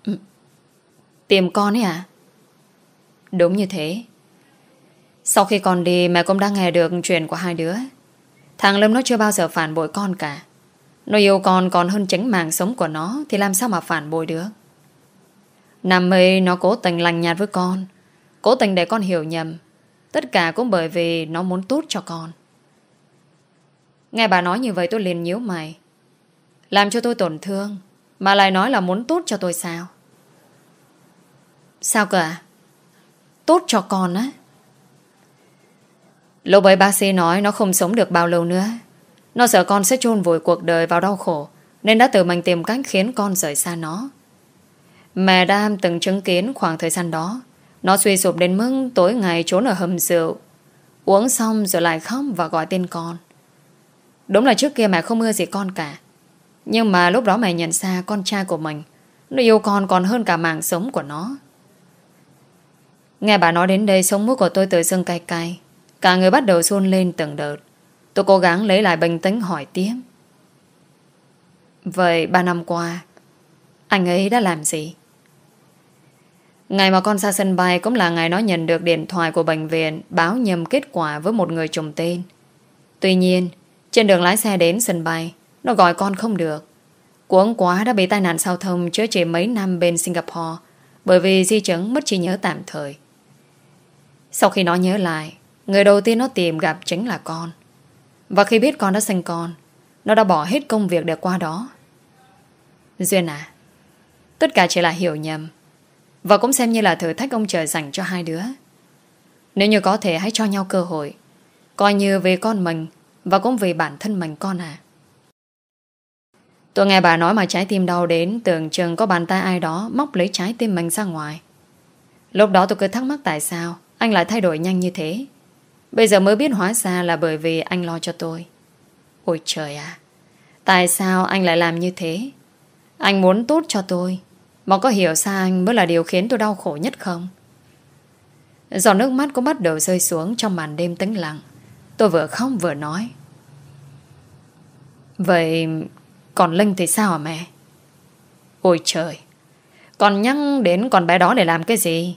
Speaker 1: Ừ, tìm con ấy à? Đúng như thế. Sau khi con đi, mẹ cũng đã nghe được chuyện của hai đứa. Thằng Lâm nó chưa bao giờ phản bội con cả. Nó yêu con còn hơn tránh mạng sống của nó, Thì làm sao mà phản bội được? Năm ấy, nó cố tình lành nhạt với con, Cố tình để con hiểu nhầm. Tất cả cũng bởi vì nó muốn tốt cho con. Nghe bà nói như vậy tôi liền nhíu mày. Làm cho tôi tổn thương, Mà lại nói là muốn tốt cho tôi sao? Sao cả Tốt cho con á? Lúc ấy bác sĩ nói Nó không sống được bao lâu nữa. Nó sợ con sẽ chôn vùi cuộc đời vào đau khổ, Nên đã tự mình tìm cách khiến con rời xa nó. Mẹ Đam từng chứng kiến khoảng thời gian đó. Nó suy sụp đến mức tối ngày trốn ở hầm rượu. Uống xong rồi lại khóc và gọi tên con. Đúng là trước kia mẹ không ưa gì con cả. Nhưng mà lúc đó mẹ nhận ra con trai của mình, Nó yêu con còn hơn cả mạng sống của nó. Nghe bà nói đến đây, Sống mũi của tôi tự dưng cay cay. Cả người bắt đầu run lên từng đợt. Tôi cố gắng lấy lại bình tĩnh hỏi tiếp. Vậy ba năm qua, Anh ấy đã làm gì? Ngày mà con ra sân bay Cũng là ngày nó nhận được điện thoại của bệnh viện, Báo nhầm kết quả với một người trùng tên. Tuy nhiên, Trên đường lái xe đến sân bay, Nó gọi con không được. Cuống quá đã bị tai nạn giao thông Chữa trị mấy năm bên Singapore, Bởi vì di chứng mất trí nhớ tạm thời. Sau khi nó nhớ lại, Người đầu tiên nó tìm gặp chính là con. Và khi biết con đã sinh con, Nó đã bỏ hết công việc để qua đó. Duyên à Tất cả chỉ là hiểu nhầm. Và cũng xem như là thử thách ông trời dành cho hai đứa. Nếu như có thể, hãy cho nhau cơ hội. Coi như về con mình Và cũng vì bản thân mình con à Tôi nghe bà nói mà trái tim đau đến, Tưởng chừng có bàn tay ai đó Móc lấy trái tim mình ra ngoài. Lúc đó tôi cứ thắc mắc tại sao Anh lại thay đổi nhanh như thế. Bây giờ mới biết hóa ra là bởi vì anh lo cho tôi. Ôi trời à Tại sao anh lại làm như thế? Anh muốn tốt cho tôi mà có hiểu sao anh mới là điều khiến tôi đau khổ nhất không? Giọt nước mắt cũng bắt đầu rơi xuống Trong màn đêm tĩnh lặng. Tôi vừa khóc vừa nói. Vậy Còn Linh thì sao hả mẹ? Ôi trời! Còn nhắc đến con bé đó để làm cái gì?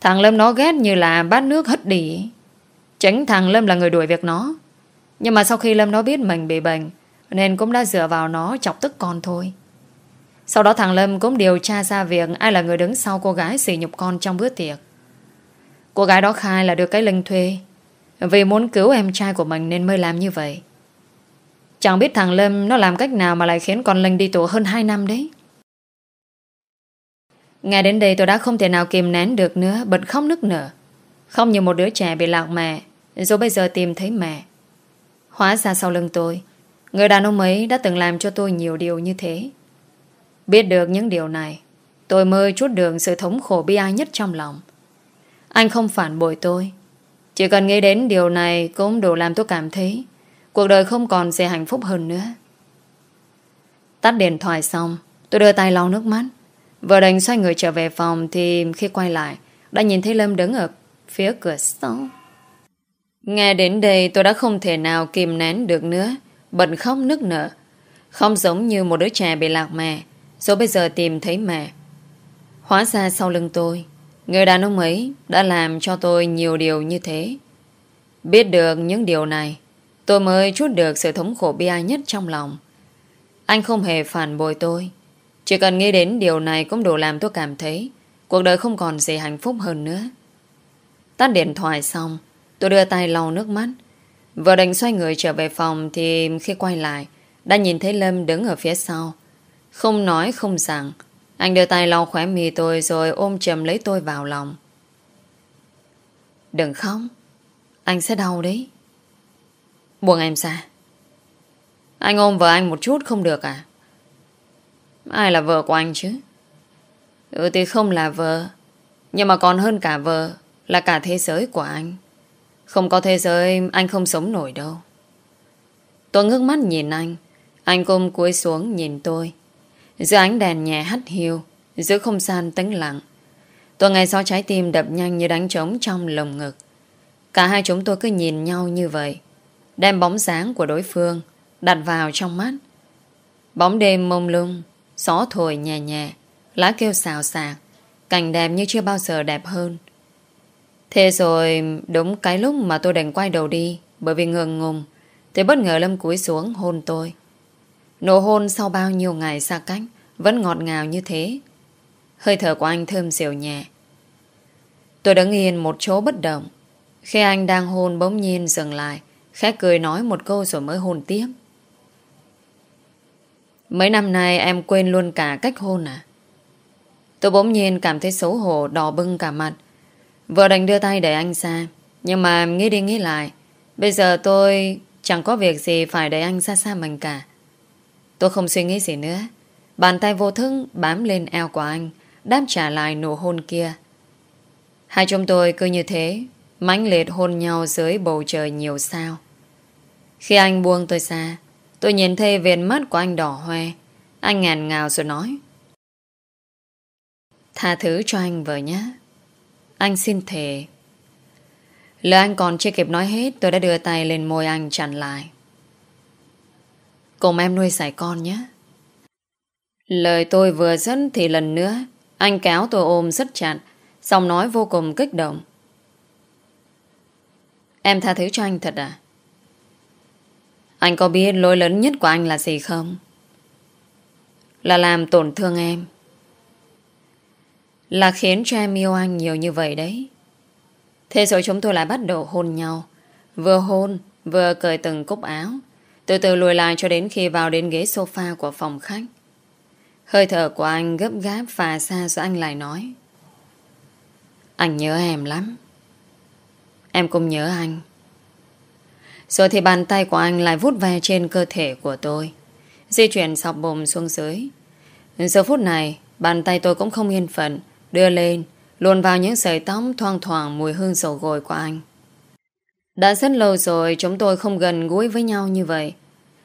Speaker 1: Thằng Lâm nó ghét như là bát nước hất đỉ Chính thằng Lâm là người đuổi việc nó. Nhưng mà sau khi Lâm nó biết mình bị bệnh, Nên cũng đã dựa vào nó chọc tức con thôi. Sau đó thằng Lâm cũng điều tra ra việc Ai là người đứng sau cô gái xỉ nhục con trong bữa tiệc. Cô gái đó khai là được cái Linh thuê. Vì muốn cứu em trai của mình Nên mới làm như vậy. Chẳng biết thằng Lâm nó làm cách nào Mà lại khiến con Linh đi tù hơn 2 năm đấy. Nghe đến đây tôi đã không thể nào kìm nén được nữa, Bật khóc nức nở. Không như một đứa trẻ bị lạc mẹ Rồi bây giờ tìm thấy mẹ. Hóa ra sau lưng tôi, Người đàn ông ấy đã từng làm cho tôi nhiều điều như thế. Biết được những điều này, Tôi mới chút được sự thống khổ bi ai nhất trong lòng. Anh không phản bội tôi. Chỉ cần nghĩ đến điều này Cũng đủ làm tôi cảm thấy Cuộc đời không còn gì hạnh phúc hơn nữa. Tắt điện thoại xong, Tôi đưa tay lau nước mắt. Vừa đành xoay người trở về phòng Thì khi quay lại, Đã nhìn thấy Lâm đứng ở phía cửa sổ Nghe đến đây tôi đã không thể nào kìm nén được nữa, Bật khóc nức nở. Không giống như một đứa trẻ bị lạc mẹ rồi bây giờ tìm thấy mẹ Hóa ra sau lưng tôi Người đàn ông ấy đã làm cho tôi nhiều điều như thế Biết được những điều này Tôi mới chút được sự thống khổ bi ai nhất trong lòng Anh không hề phản bội tôi chỉ cần nghĩ đến điều này cũng đủ làm tôi cảm thấy cuộc đời không còn gì hạnh phúc hơn nữa. Tắt điện thoại xong, tôi đưa tay lau nước mắt. Vừa định xoay người trở về phòng thì khi quay lại, đã nhìn thấy Lâm đứng ở phía sau. Không nói không rằng, anh đưa tay lau khóe mì tôi rồi ôm chầm lấy tôi vào lòng. Đừng khóc, anh sẽ đau đấy. Buông em ra. Anh ôm vợ anh một chút không được à? Ai là vợ của anh chứ? Ừ thì không là vợ Nhưng mà còn hơn cả vợ Là cả thế giới của anh Không có thế giới anh không sống nổi đâu Tôi ngước mắt nhìn anh Anh cùng cúi xuống nhìn tôi Giữa ánh đèn nhẹ hắt hiu, Giữa không gian tĩnh lặng Tôi nghe sau trái tim đập nhanh như đánh trống trong lồng ngực. Cả hai chúng tôi cứ nhìn nhau như vậy, Đem bóng dáng của đối phương Đặt vào trong mắt. Bóng đêm mông lung, Gió thổi nhẹ nhẹ, Lá kêu xào xạc, Cảnh đẹp như chưa bao giờ đẹp hơn. Thế rồi, đúng cái lúc mà tôi đành quay đầu đi, Bởi vì ngượng ngùng, Thì bất ngờ Lâm cúi xuống hôn tôi. Nụ hôn sau bao nhiêu ngày xa cách vẫn ngọt ngào như thế. Hơi thở của anh thơm dịu nhẹ. Tôi đứng yên một chỗ bất động. Khi anh đang hôn bỗng nhiên dừng lại, Khẽ cười nói một câu rồi mới hôn tiếp. Mấy năm nay em quên luôn cả cách hôn à? Tôi bỗng nhiên cảm thấy xấu hổ, Đỏ bưng cả mặt. Vừa đành đưa tay để anh ra, Nhưng mà nghĩ đi nghĩ lại, Bây giờ tôi chẳng có việc gì Phải để anh xa xa mình cả. Tôi không suy nghĩ gì nữa. Bàn tay vô thức bám lên eo của anh, Đáp trả lại nụ hôn kia. Hai chúng tôi cứ như thế, mãnh liệt hôn nhau dưới bầu trời nhiều sao. Khi anh buông tôi ra, Tôi nhìn thấy viền mắt của anh đỏ hoe. Anh ngàn ngào rồi nói, Tha thứ cho anh vợ nhé. Anh xin thề. Lời anh còn chưa kịp nói hết, Tôi đã đưa tay lên môi anh chặn lại. Cùng em nuôi dạy con nhé. Lời tôi vừa dứt thì lần nữa Anh kéo tôi ôm rất chặt Xong nói vô cùng kích động Em tha thứ cho anh thật à anh có biết lỗi lớn nhất của anh là gì không? Là làm tổn thương em. Là khiến cho em yêu anh nhiều như vậy đấy. Thế rồi chúng tôi lại bắt đầu hôn nhau. Vừa hôn, vừa cởi từng cúc áo. Từ từ lùi lại cho đến khi vào đến ghế sofa của phòng khách. Hơi thở của anh gấp gáp và xa rồi anh lại nói. Anh nhớ em lắm. Em cũng nhớ anh. Rồi thì bàn tay của anh lại vút ve trên cơ thể của tôi. Di chuyển sọc bồm xuống dưới Giờ phút này, Bàn tay tôi cũng không yên phận, Đưa lên, Luồn vào những sợi tóc thoang thoảng mùi hương dầu gội của anh Đã rất lâu rồi Chúng tôi không gần gũi với nhau như vậy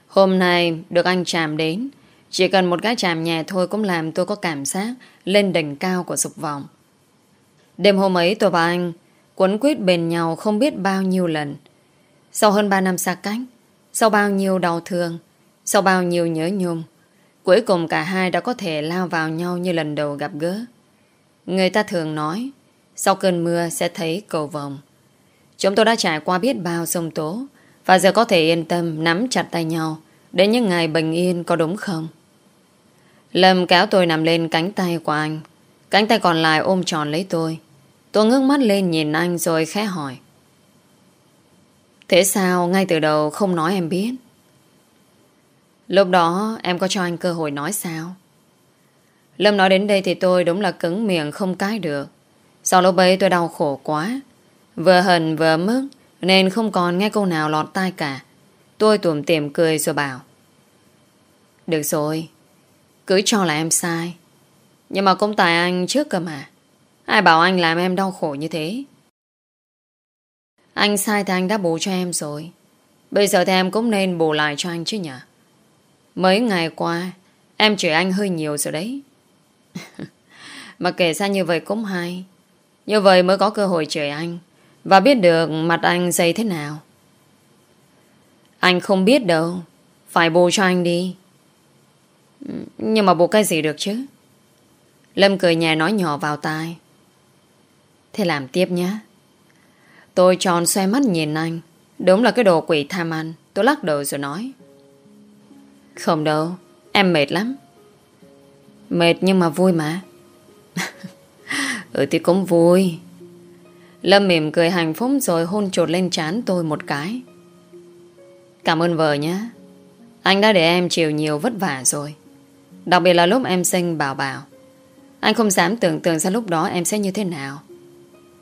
Speaker 1: Hôm nay được anh chạm đến chỉ cần một cái chạm nhẹ thôi Cũng làm tôi có cảm giác Lên đỉnh cao của dục vọng Đêm hôm ấy tôi và anh Quấn quýt bên nhau không biết bao nhiêu lần Sau hơn 3 năm xa cách Sau bao nhiêu đau thương Sau bao nhiêu nhớ nhung Cuối cùng cả hai đã có thể lao vào nhau như lần đầu gặp gỡ. Người ta thường nói, sau cơn mưa sẽ thấy cầu vồng. Chúng tôi đã trải qua biết bao sông tố, và giờ có thể yên tâm nắm chặt tay nhau đến những ngày bình yên có đúng không? Lâm kéo tôi nằm lên cánh tay của anh. Cánh tay còn lại ôm tròn lấy tôi. Tôi ngước mắt lên nhìn anh rồi khẽ hỏi. Thế sao ngay từ đầu không nói em biết? Lúc đó em có cho anh cơ hội nói sao? Lâm nói đến đây thì tôi đúng là cứng miệng không cái được. Sau lúc ấy tôi đau khổ quá. Vừa hận vừa mức, nên không còn nghe câu nào lọt tai cả. Tôi tủm tỉm cười rồi bảo. Được rồi. Cứ cho là em sai. Nhưng mà cũng tại anh trước cơ mà. Ai bảo anh làm em đau khổ như thế? Anh sai thì anh đã bù cho em rồi. Bây giờ thì em cũng nên bù lại cho anh chứ nhỉ? Mấy ngày qua, Em chửi anh hơi nhiều rồi đấy Mà kể ra như vậy cũng hay Như vậy mới có cơ hội chửi anh Và biết được mặt anh dày thế nào Anh không biết đâu Phải bù cho anh đi nhưng mà buộc cái gì được chứ? Lâm cười nhẹ nói nhỏ vào tai. Thế làm tiếp nhé. Tôi tròn xoay mắt nhìn anh. Đúng là cái đồ quỷ tham ăn. Tôi lắc đầu rồi nói. Không đâu, Em mệt lắm. Mệt nhưng mà vui mà. Ừ thì cũng vui. Lâm mỉm cười hạnh phúc rồi hôn trột lên trán tôi một cái. Cảm ơn vợ nhé. Anh đã để em chịu nhiều vất vả rồi. Đặc biệt là lúc em sinh bảo bảo. Anh không dám tưởng tượng ra lúc đó em sẽ như thế nào.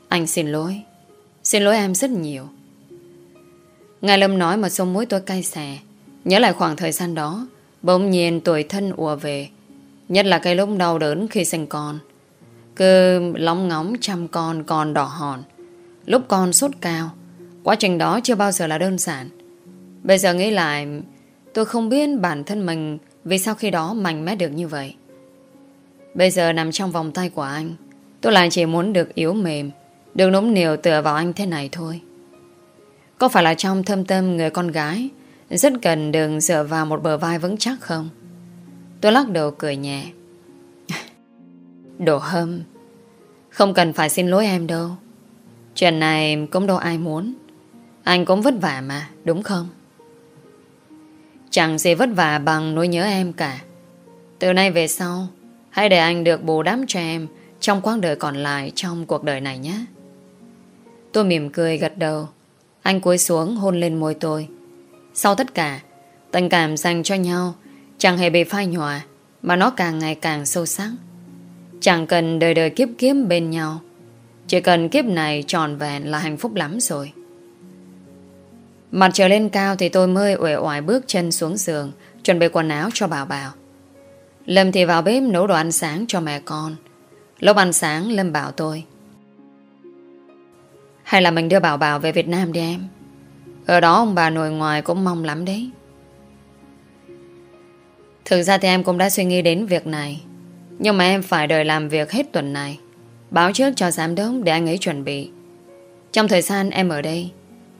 Speaker 1: Anh xin lỗi. Xin lỗi em rất nhiều. Ngài Lâm nói mà sông mũi tôi cay xè. Nhớ lại khoảng thời gian đó, Bỗng nhiên tuổi thân ùa về. Nhất là cái lúc đau đớn khi sinh con. Cứ lóng ngóng chăm con còn đỏ hòn. Lúc con sốt cao, Quá trình đó chưa bao giờ là đơn giản. Bây giờ nghĩ lại, Tôi không biết bản thân mình vì sao khi đó mạnh mẽ được như vậy? Bây giờ nằm trong vòng tay của anh, Tôi lại chỉ muốn được yếu mềm, Được nũng niều tựa vào anh thế này thôi. Có phải là trong thâm tâm người con gái rất cần đừng dựa vào một bờ vai vững chắc không? Tôi lắc đầu cười nhẹ. Đồ hâm, Không cần phải xin lỗi em đâu. Chuyện này cũng đâu ai muốn. Anh cũng vất vả mà, Đúng không? Chẳng gì vất vả bằng nỗi nhớ em cả Từ nay về sau Hãy để anh được bù đắp cho em Trong quãng đời còn lại Trong cuộc đời này nhé Tôi mỉm cười gật đầu Anh cúi xuống hôn lên môi tôi sau tất cả, tình cảm dành cho nhau chẳng hề bị phai nhòa mà nó càng ngày càng sâu sắc. Chẳng cần đời đời kiếp kiếp bên nhau. Chỉ cần kiếp này tròn vẹn là hạnh phúc lắm rồi. Mặt trời lên cao thì tôi mới uể oải bước chân xuống giường, chuẩn bị quần áo cho bảo bảo. Lâm thì vào bếp nấu đồ ăn sáng cho mẹ con. Lúc ăn sáng, Lâm bảo tôi, Hay là mình đưa bảo bảo về Việt Nam đi em ở đó ông bà nội ngoài cũng mong lắm đấy Thực ra thì em cũng đã suy nghĩ đến việc này, Nhưng mà em phải đợi làm việc hết tuần này, Báo trước cho giám đốc để anh ấy chuẩn bị Trong thời gian em ở đây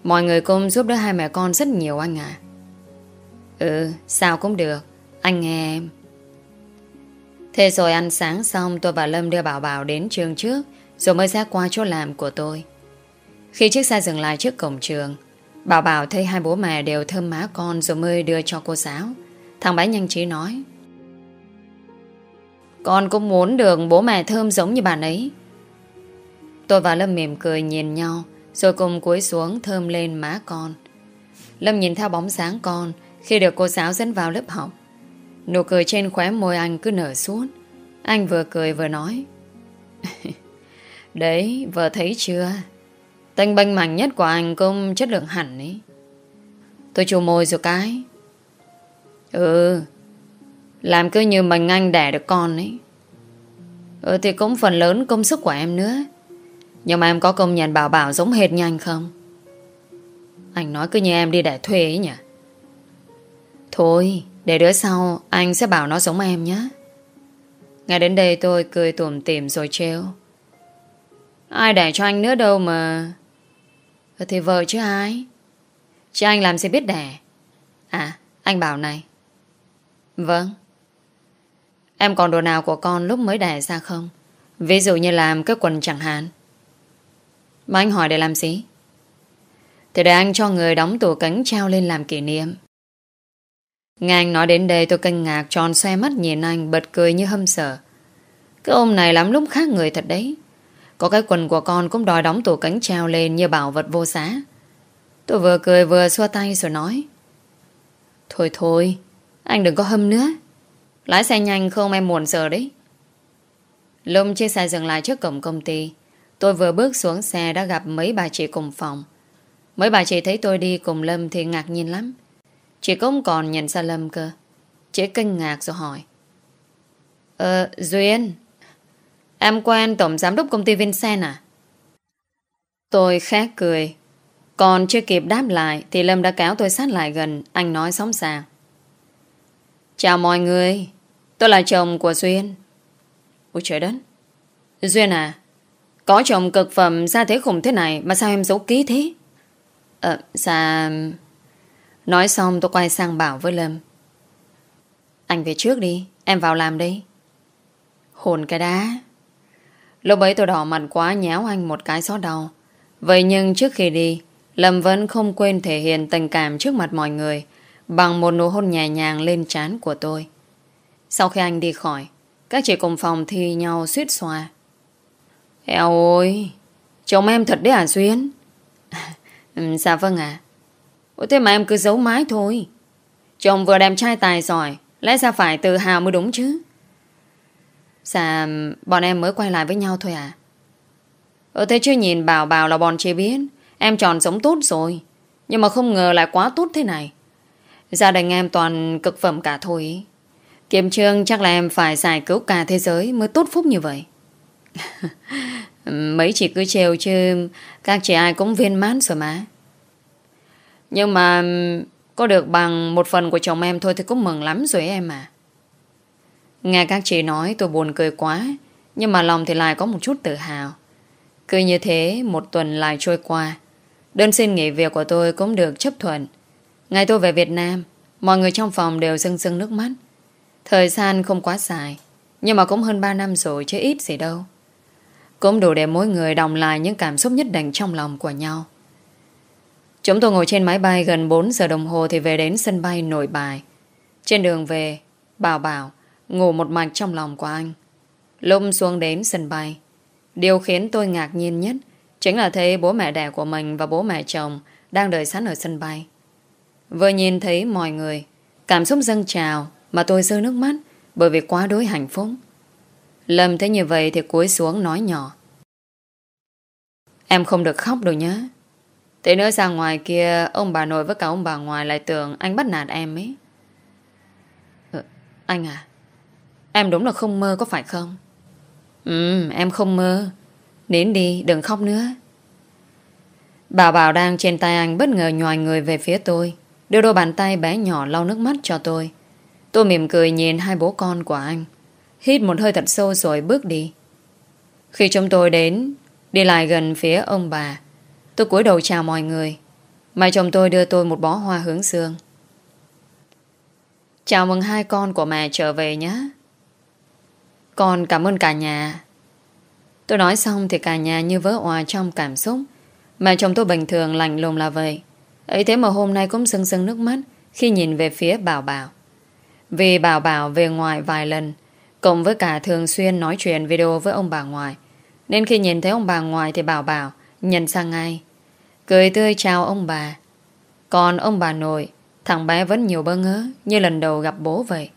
Speaker 1: Mọi người cũng giúp đỡ hai mẹ con rất nhiều anh à Ừ sao cũng được Anh nghe em Thế rồi ăn sáng xong, Tôi và Lâm đưa Bảo Bảo đến trường trước, Rồi mới ra qua chỗ làm của tôi Khi chiếc xe dừng lại trước cổng trường, Bảo Bảo thấy hai bố mẹ đều thơm má con rồi mới đưa cho cô giáo. Thằng bé nhanh trí nói. Con cũng muốn được bố mẹ thơm giống như bạn ấy. Tôi và Lâm mỉm cười nhìn nhau rồi cùng cúi xuống thơm lên má con. Lâm nhìn theo bóng sáng con khi được cô giáo dẫn vào lớp học. Nụ cười trên khóe môi anh cứ nở suốt. Anh vừa cười vừa nói. Đấy, vợ thấy chưa? Tênh banh mảnh nhất của anh cũng chất lượng hẳn ấy Tôi chù môi rồi cái Ừ Làm cứ như mình anh đẻ được con ấy Ừ thì cũng phần lớn công sức của em nữa nhưng mà em có công nhận bảo bảo giống hệt như anh không? Anh nói cứ như em đi đẻ thuê ấy nhỉ? Thôi, Để đứa sau Anh sẽ bảo nó giống em nhé. Ngay đến đây tôi cười tủm tỉm rồi trêu. Ai đẻ cho anh nữa đâu mà. Ờ, thì vợ chứ ai? Chứ anh làm gì biết đẻ À anh bảo này. Vâng. Em còn đồ nào của con lúc mới đẻ ra không? Ví dụ như làm cái quần chẳng hạn. Mà anh hỏi để làm gì? Thì để anh cho người đóng tủ cánh treo lên làm kỷ niệm. Nghe anh nói đến đây tôi kinh ngạc tròn xoe mắt nhìn anh bật cười như hâm sở. Cái ôm này lắm lúc khác người thật đấy. Có cái quần của con cũng đòi đóng tủ cánh treo lên như bảo vật vô giá. Tôi vừa cười vừa xua tay rồi nói. Thôi thôi, anh đừng có hâm nữa. Lái xe nhanh không em muộn giờ đấy Lúc chia xe dừng lại trước cổng công ty Tôi vừa bước xuống xe đã gặp mấy bà chị cùng phòng. Mấy bà chị thấy tôi đi cùng Lâm thì ngạc nhiên lắm. Chị cũng còn nhận ra Lâm cơ. Chị kinh ngạc rồi hỏi. Ờ Duyên, Em quen tổng giám đốc công ty Vincent à? Tôi khét cười. Còn chưa kịp đáp lại Thì Lâm đã kéo tôi sát lại gần. Anh nói sóng sàng Chào mọi người, Tôi là chồng của Duyên. Ôi trời đất. Duyên à có chồng cực phẩm, ra thế khủng thế này, Mà sao em giấu ký thế? Ờ dạ Nói xong tôi quay sang bảo với Lâm. Anh về trước đi, Em vào làm đi. Hồn cái đá. Lúc ấy tôi đỏ mặt quá, nhéo anh một cái xót đau Vậy nhưng trước khi đi, Lâm vẫn không quên thể hiện tình cảm trước mặt mọi người, Bằng một nụ hôn nhẹ nhàng lên trán của tôi. Sau khi anh đi khỏi, Các chị cùng phòng thi nhau suýt xoa. Eo ôi Chồng em thật đấy à Duyên ừ, Dạ vâng ạ. Ủa thế mà em cứ giấu mái thôi. Chồng vừa đẹp trai tài giỏi Lẽ ra phải tự hào mới đúng chứ. Dạ Bọn em mới quay lại với nhau thôi à ở ờ, thế chứ nhìn bảo bảo là bọn chế biết Em tròn sống tốt rồi Nhưng mà không ngờ lại quá tốt thế này. Gia đình em toàn cực phẩm cả thôi. Kiếm trương chắc là em phải giải cứu cả thế giới mới tốt phúc như vậy. Mấy chị cứ trêu chứ, các chị ai cũng viên mãn rồi mà. Nhưng mà có được bằng một phần của chồng em thôi thì cũng mừng lắm rồi em à. Nghe các chị nói tôi buồn cười quá, nhưng mà lòng thì lại có một chút tự hào. Cứ như thế, một tuần lại trôi qua Đơn xin nghỉ việc của tôi cũng được chấp thuận Ngày tôi về Việt Nam, Mọi người trong phòng đều rưng rưng nước mắt Thời gian không quá dài, Nhưng mà cũng hơn 3 năm rồi chứ ít gì đâu cũng đủ để mỗi người đồng lại những cảm xúc nhất định trong lòng của nhau Chúng tôi ngồi trên máy bay gần 4 giờ đồng hồ thì về đến sân bay nội bài. Trên đường về, Bảo Bảo ngủ một mạch trong lòng của anh. Lúc xuống đến sân bay, điều khiến tôi ngạc nhiên nhất chính là thấy bố mẹ đẻ của mình và bố mẹ chồng đang đợi sẵn ở sân bay. Vừa nhìn thấy mọi người, cảm xúc dâng trào mà tôi rơi nước mắt bởi vì quá đối hạnh phúc. Lâm thấy như vậy thì cúi xuống nói nhỏ. Em không được khóc đâu nhá. Thế nữa ra ngoài kia ông bà nội với cả ông bà ngoài lại tưởng anh bắt nạt em ấy. Ừ, anh à, em đúng là không mơ có phải không? Ừ, em không mơ. Đến đi, đừng khóc nữa. Bảo Bảo đang trên tay anh bất ngờ nhòi người về phía tôi. Đưa đôi bàn tay bé nhỏ lau nước mắt cho tôi. Tôi mỉm cười nhìn hai bố con của anh. Hít một hơi thật sâu rồi bước đi. Khi chúng tôi đến, đi lại gần phía ông bà, tôi cúi đầu chào mọi người. Mẹ chồng tôi đưa tôi một bó hoa hướng dương. Chào mừng hai con của mẹ trở về nhé. Con cảm ơn cả nhà. Tôi nói xong thì cả nhà như vỡ hòa trong cảm xúc. Mẹ chồng tôi bình thường lạnh lùng là vậy. ấy thế mà hôm nay cũng sưng sưng nước mắt khi nhìn về phía Bảo Bảo. Vì Bảo Bảo về ngoài vài lần Cộng với cả thường xuyên nói chuyện video với ông bà ngoại. Nên khi nhìn thấy ông bà ngoại Thì Bảo Bảo, nhận sang ngay. Cười tươi chào ông bà. Còn ông bà nội, Thằng bé vẫn nhiều bơ ngỡ Như lần đầu gặp bố vậy.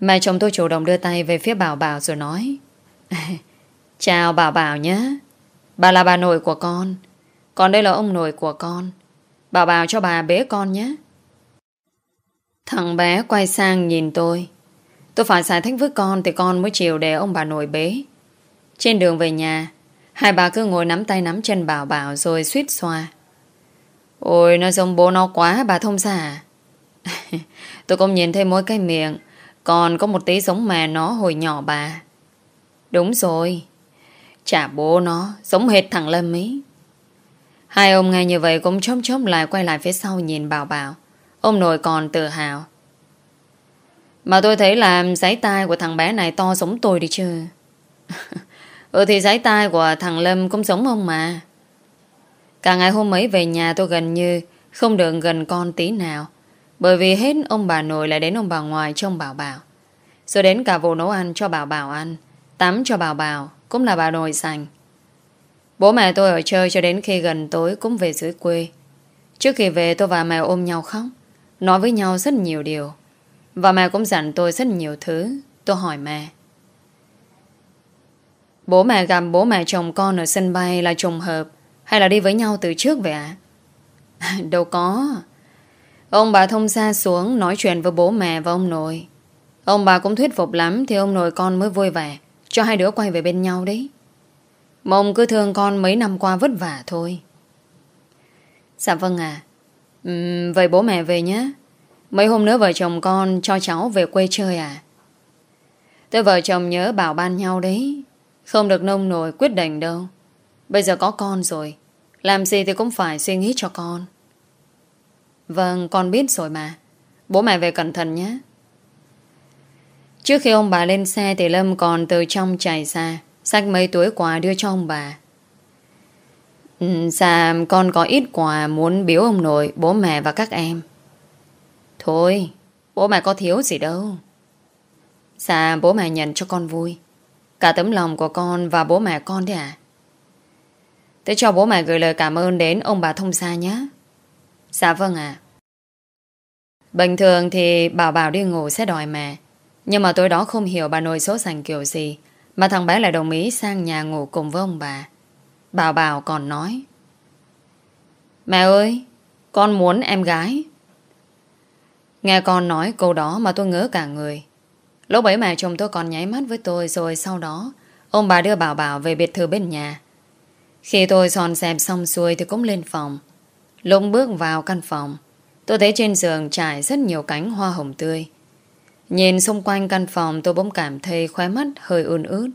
Speaker 1: Mẹ chồng tôi chủ động đưa tay về phía Bảo Bảo rồi nói, Chào Bảo Bảo nhé. Bà là bà nội của con. Còn đây là ông nội của con. Bảo Bảo cho bà bế con nhé. Thằng bé quay sang nhìn tôi. Tôi phải giải thích với con thì con mới chịu để ông bà nội bế. Trên đường về nhà, hai bà cứ ngồi nắm tay nắm chân bảo bảo rồi suýt xoa. Ôi, nó giống bố nó quá, bà thông xả à? tôi cũng nhìn thấy mỗi cái miệng, còn có một tí giống mẹ nó hồi nhỏ bà. Đúng rồi, chả bố nó, giống hệt thằng Lâm ấy. Hai ông nghe như vậy cũng chớm chớm lại quay lại phía sau nhìn bảo bảo. Ông nội còn tự hào. Mà tôi thấy là giấy tai của thằng bé này to giống tôi đi chứ. ừ thì giấy tai của thằng Lâm cũng giống ông mà. Cả ngày hôm ấy về nhà tôi gần như không được gần con tí nào. Bởi vì hết ông bà nội lại đến ông bà ngoại trông bảo bảo. Rồi đến cả vụ nấu ăn cho bảo bảo ăn. Tắm cho bảo bảo, cũng là bà nội sành. Bố mẹ tôi ở chơi cho đến khi gần tối cũng về dưới quê. Trước khi về tôi và mẹ ôm nhau khóc. Nói với nhau rất nhiều điều. Và mẹ cũng dặn tôi rất nhiều thứ. Tôi hỏi mẹ. Bố mẹ gặp bố mẹ chồng con ở sân bay là trùng hợp hay là đi với nhau từ trước vậy ạ? Đâu có. Ông bà thông xa xuống nói chuyện với bố mẹ và ông nội. Ông bà cũng thuyết phục lắm thì ông nội con mới vui vẻ cho hai đứa quay về bên nhau đấy. Mà ông cứ thương con mấy năm qua vất vả thôi. Dạ vâng à. Uhm, vậy bố mẹ về nhé. Mấy hôm nữa vợ chồng con cho cháu về quê chơi à? Tôi vợ chồng nhớ bảo ban nhau đấy. Không được nông nổi quyết định đâu. Bây giờ có con rồi. Làm gì thì cũng phải suy nghĩ cho con. Vâng, con biết rồi mà. Bố mẹ về cẩn thận nhé. Trước khi ông bà lên xe thì Lâm còn từ trong chạy ra. Xách mấy túi quà đưa cho ông bà. Ừ, dạ, con có ít quà muốn biếu ông nội, bố mẹ và các em. Thôi, bố mẹ có thiếu gì đâu. Dạ, bố mẹ nhận cho con vui. Cả tấm lòng của con và bố mẹ con đấy à? Tôi cho bố mẹ gửi lời cảm ơn đến ông bà thông xa nhé. Dạ vâng ạ. Bình thường thì bảo bảo đi ngủ sẽ đòi mẹ. Nhưng mà tối đó không hiểu bà nội số sành kiểu gì mà thằng bé lại đồng ý sang nhà ngủ cùng với ông bà. Bảo bảo còn nói Mẹ ơi, con muốn em gái. Nghe con nói câu đó mà tôi ngỡ cả người. Lúc ấy mẹ chồng tôi còn nháy mắt với tôi rồi sau đó ông bà đưa bảo bảo về biệt thự bên nhà. Khi tôi dọn dẹp xong xuôi thì cũng lên phòng. Lúc bước vào căn phòng, tôi thấy trên giường trải rất nhiều cánh hoa hồng tươi. Nhìn xung quanh căn phòng tôi bỗng cảm thấy khóe mắt hơi ươn ướt.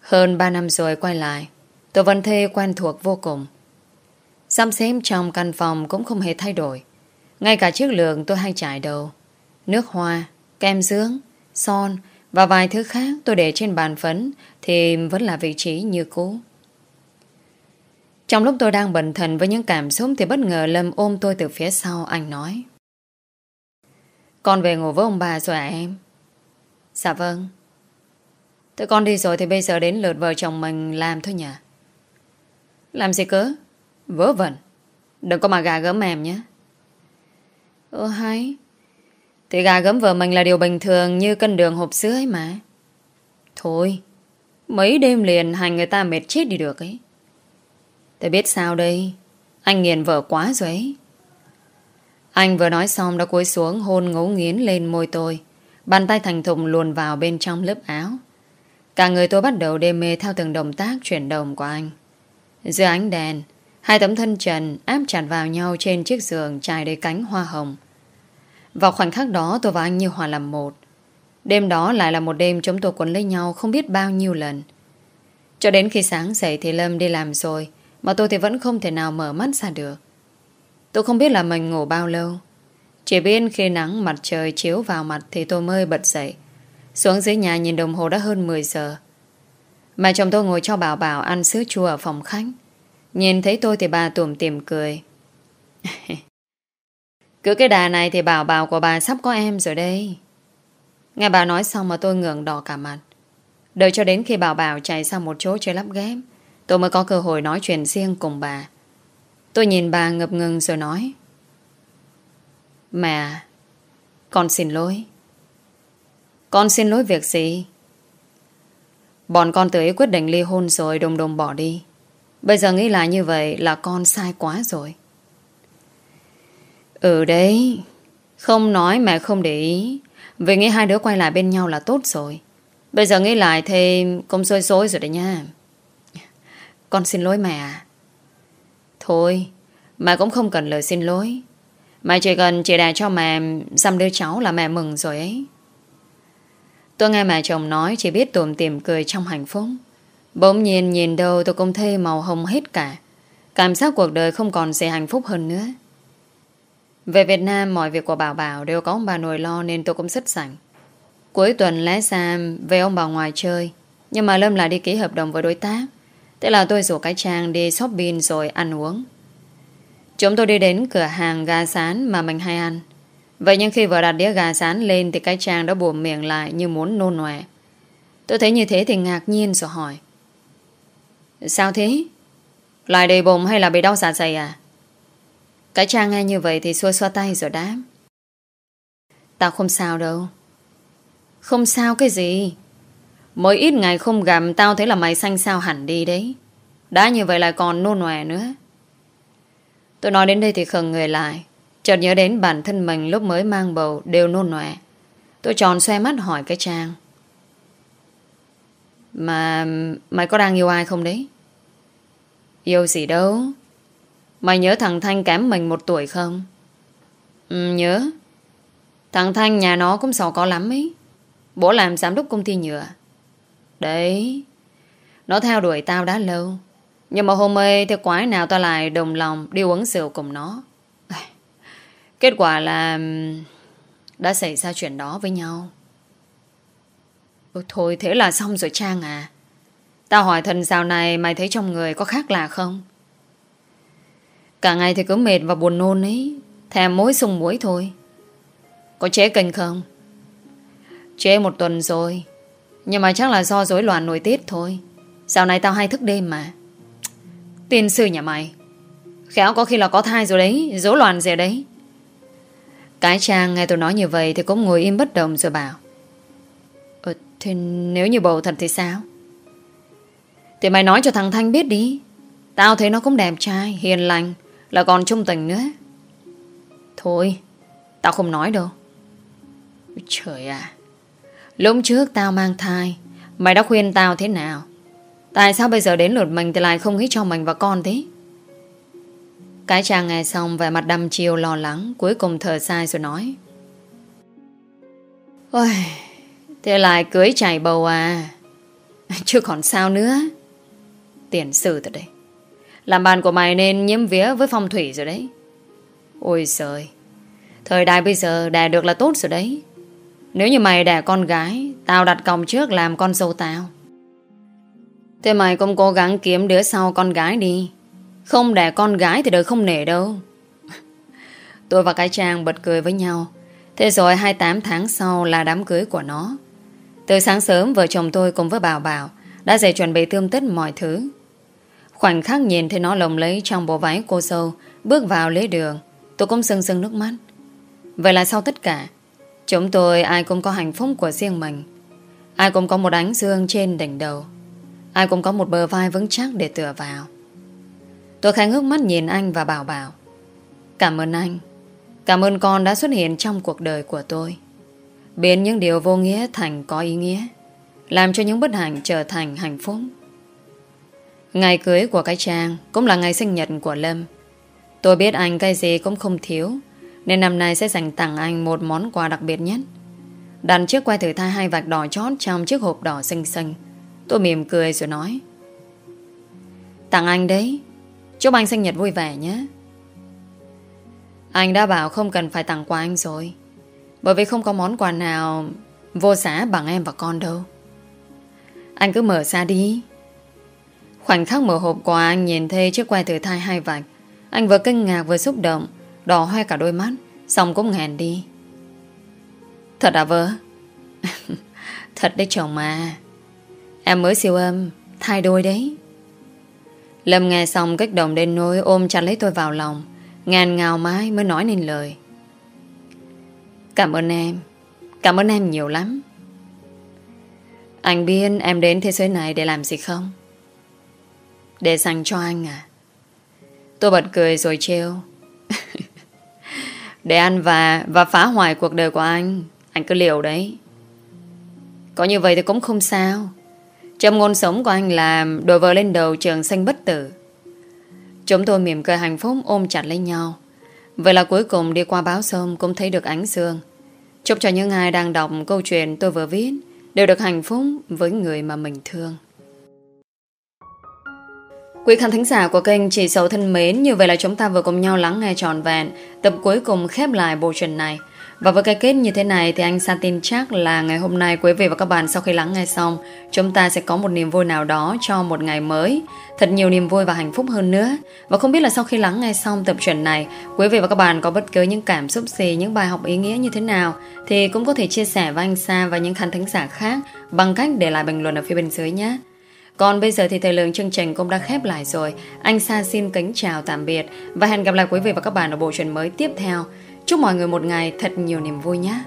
Speaker 1: Hơn 3 năm rồi quay lại, tôi vẫn thấy quen thuộc vô cùng. Xăm xếm trong căn phòng cũng không hề thay đổi. Ngay cả chiếc lượng tôi hay trải đầu. Nước hoa, kem dưỡng, son và vài thứ khác tôi để trên bàn phấn thì vẫn là vị trí như cũ. Trong lúc tôi đang bận thần với những cảm xúc thì bất ngờ Lâm ôm tôi từ phía sau anh nói. Con về ngủ với ông bà rồi à em? Dạ vâng. Tụi con đi rồi thì bây giờ đến lượt vợ chồng mình làm thôi nhỉ? Làm gì cớ? Vớ vẩn. Đừng có mà gà gớm mềm nhé. Ơ hay. Thì gà gấm vợ mình là điều bình thường như cân đường hộp sữa ấy mà. Thôi. Mấy đêm liền hành người ta mệt chết đi được ấy. Tôi biết sao đây Anh nghiền vợ quá rồi ấy Anh vừa nói xong đã cúi xuống Hôn ngấu nghiến lên môi tôi Bàn tay thành thụng luồn vào bên trong lớp áo Cả người tôi bắt đầu đê mê Theo từng động tác chuyển động của anh Giữa ánh đèn Hai tấm thân trần áp chặt vào nhau Trên chiếc giường trải đầy cánh hoa hồng. Vào khoảnh khắc đó, tôi và anh như hòa làm một. Đêm đó lại là một đêm chúng tôi quấn lấy nhau Không biết bao nhiêu lần. Cho đến khi sáng dậy thì Lâm đi làm rồi, mà tôi thì vẫn không thể nào mở mắt ra được. Tôi không biết là mình ngủ bao lâu. Chỉ biết khi nắng mặt trời chiếu vào mặt Thì tôi mới bật dậy. Xuống dưới nhà nhìn đồng hồ đã hơn 10 giờ. Mà chồng tôi ngồi cho bảo bảo Ăn sữa chua ở phòng khách. Nhìn thấy tôi thì bà tủm tìm cười. Cứ cái đà này thì bảo bảo của bà sắp có em rồi đây Nghe bà nói xong mà tôi ngượng đỏ cả mặt. Đợi cho đến khi bảo bảo chạy sang một chỗ chơi lắp ghép, Tôi mới có cơ hội nói chuyện riêng cùng bà. Tôi nhìn bà ngập ngừng rồi nói, Mẹ, Con xin lỗi. Con xin lỗi việc gì? Bọn con tự ý quyết định ly hôn rồi đùng đùng bỏ đi. Bây giờ nghĩ lại như vậy là con sai quá rồi. Ừ đấy, Không nói mẹ không để ý. Vì nghĩ hai đứa quay lại bên nhau là tốt rồi. Bây giờ nghĩ lại thêm, Cũng xôi xối rồi đấy nha. Con xin lỗi mẹ à Thôi, Mẹ cũng không cần lời xin lỗi. Mẹ chỉ cần chỉ đà cho mẹ Xăm đứa cháu là mẹ mừng rồi ấy. Tôi nghe mẹ chồng nói Chỉ biết tùm tìm cười trong hạnh phúc. Bỗng nhiên nhìn đâu tôi cũng thấy màu hồng hết cả. Cảm giác cuộc đời không còn gì hạnh phúc hơn nữa. Về Việt Nam, mọi việc của Bảo Bảo đều có ông bà nội lo nên tôi cũng rất sẵn. Cuối tuần lái xa về ông bà ngoài chơi, Nhưng mà Lâm lại đi ký hợp đồng với đối tác. Thế là tôi rủ cái Trang đi shopping rồi ăn uống. Chúng tôi đi đến cửa hàng gà sán mà mình hay ăn. Vậy nhưng khi vừa đặt đĩa gà sán lên Thì cái Trang đã buồn miệng lại như muốn nôn nòe Tôi thấy như thế thì ngạc nhiên rồi hỏi Sao thế? Lại đầy bụng hay là bị đau dạ dày à? Cái Trang nghe như vậy thì xua xoa tay rồi đáp. Tao không sao đâu. Không sao cái gì? Mới ít ngày không gặp, tao thấy là mày xanh sao hẳn đi đấy. Đã như vậy lại còn nôn nòe nữa. Tôi nói đến đây thì khẩn người lại. Chợt nhớ đến bản thân mình lúc mới mang bầu đều nôn nòe. Tôi tròn xoe mắt hỏi cái Trang. Mà, mày có đang yêu ai không đấy? Yêu gì đâu. Mày nhớ thằng Thanh kém mình một tuổi không? Ừ nhớ. Thằng Thanh nhà nó cũng giàu có lắm ấy. Bố làm giám đốc công ty nhựa. Đấy. Nó theo đuổi tao đã lâu. Nhưng mà hôm ấy thì quái nào tao lại đồng lòng Đi uống rượu cùng nó? Kết quả là, Đã xảy ra chuyện đó với nhau. Ôi thôi, thế là xong rồi Trang à. Tao hỏi thần dạo này mày thấy trong người có khác lạ không? Cả ngày thì cứ mệt và buồn nôn ấy, Thèm mối sung muối thôi. Có chế kinh không? Chế một tuần rồi, Nhưng mà chắc là do rối loạn nội tiết thôi. Dạo này tao hay thức đêm mà. Tiên sư nhà mày. Khéo có khi là có thai rồi đấy, Rối loạn gì đấy. Cái Trang nghe tôi nói như vậy Thì cũng ngồi im bất động rồi bảo thế thì nếu như bầu thật thì sao? Thì mày nói cho thằng Thanh biết đi. Tao thấy nó cũng đẹp trai, hiền lành Là còn trung tình nữa. Thôi Tao không nói đâu. Trời à Lúc trước tao mang thai Mày đã khuyên tao thế nào? Tại sao bây giờ đến lượt mình Thì lại không nghĩ cho mình và con thế? Cái chàng nghe xong Vẻ mặt đăm chiều lo lắng Cuối cùng thở sai rồi nói. Ôi Thế lại cưới chảy bầu à? Chứ còn sao nữa? Tiền sử thật đấy. Làm bàn của mày nên nhiễm vía với phong thủy rồi đấy. Ôi trời Thời đại bây giờ đẻ được là tốt rồi đấy. Nếu như mày đẻ con gái, Tao đặt còng trước làm con dâu tao. Thế mày cũng cố gắng kiếm đứa sau con gái đi. Không đẻ con gái thì đời không nể đâu. Tôi và cái Trang bật cười với nhau. Thế rồi 28 tháng sau là đám cưới của nó. Từ sáng sớm, vợ chồng tôi cùng với Bảo Bảo Đã dậy chuẩn bị tươm tất mọi thứ. Khoảnh khắc nhìn thấy nó lồng lấy trong bộ váy cô sâu Bước vào lễ đường, Tôi cũng sưng sưng nước mắt. Vậy là sau tất cả, Chúng tôi ai cũng có hạnh phúc của riêng mình. Ai cũng có một ánh dương trên đỉnh đầu. Ai cũng có một bờ vai vững chắc để tựa vào. Tôi khẽ ngước mắt nhìn anh và bảo bảo. Cảm ơn anh. Cảm ơn con đã xuất hiện trong cuộc đời của tôi. Biến những điều vô nghĩa thành có ý nghĩa, Làm cho những bất hạnh trở thành hạnh phúc. Ngày cưới của cái Trang Cũng là ngày sinh nhật của Lâm. Tôi biết anh cái gì cũng không thiếu, Nên năm nay sẽ dành tặng anh Một món quà đặc biệt nhất. Đặt chiếc quay thử thai hai vạch đỏ chót Trong chiếc hộp đỏ xinh xinh. Tôi mỉm cười rồi nói, Tặng anh đấy. Chúc anh sinh nhật vui vẻ nhé. Anh đã bảo không cần phải tặng quà anh rồi. Bởi vì không có món quà nào Vô giá bằng em và con đâu Anh cứ mở ra đi Khoảnh khắc mở hộp quà anh nhìn thấy chiếc que thử thai hai vạch. Anh vừa kinh ngạc vừa xúc động, đỏ hoe cả đôi mắt, xong cũng ngàn đi. Thật à vợ? Thật đấy chồng mà. Em mới siêu âm, thai đôi đấy. Lâm nghe xong kích động đến nỗi ôm chặt lấy tôi vào lòng, ngàn ngào mãi mới nói nên lời. Cảm ơn em, cảm ơn em nhiều lắm. Anh biết em đến thế giới này để làm gì không? Để dành cho anh à? Tôi bật cười rồi trêu. Để ăn và và phá hoại cuộc đời của anh. Anh cứ liều đấy. Có như vậy thì cũng không sao. Trong ngôn sống của anh là Đổi vợ lên đầu trường xanh bất tử. Chúng tôi mỉm cười hạnh phúc Ôm chặt lấy nhau. Vậy là cuối cùng đi qua báo sông Cũng thấy được ánh sương. Chúc cho những ai đang đọc câu chuyện tôi vừa viết Đều được hạnh phúc với người mà mình thương. Quý khán thính giả của kênh Chỉ Sầu Thân Mến, Như vậy là chúng ta vừa cùng nhau lắng nghe tròn vẹn Tập cuối cùng khép lại bộ truyện này. Và với cái kết như thế này Thì anh Sa tin chắc là ngày hôm nay Quý vị và các bạn sau khi lắng nghe xong, Chúng ta sẽ có một niềm vui nào đó Cho một ngày mới Thật nhiều niềm vui và hạnh phúc hơn nữa Và không biết là sau khi lắng nghe xong tập truyện này, Quý vị và các bạn có bất cứ những cảm xúc gì, Những bài học ý nghĩa như thế nào, Thì cũng có thể chia sẻ với anh Sa Và những khán thính giả khác Bằng cách để lại bình luận ở phía bên dưới nhé còn bây giờ thì thời lượng chương trình cũng đã khép lại rồi. Anh Sa xin kính chào tạm biệt và hẹn gặp lại quý vị và các bạn ở bộ truyện mới tiếp theo. Chúc mọi người một ngày thật nhiều niềm vui nhé.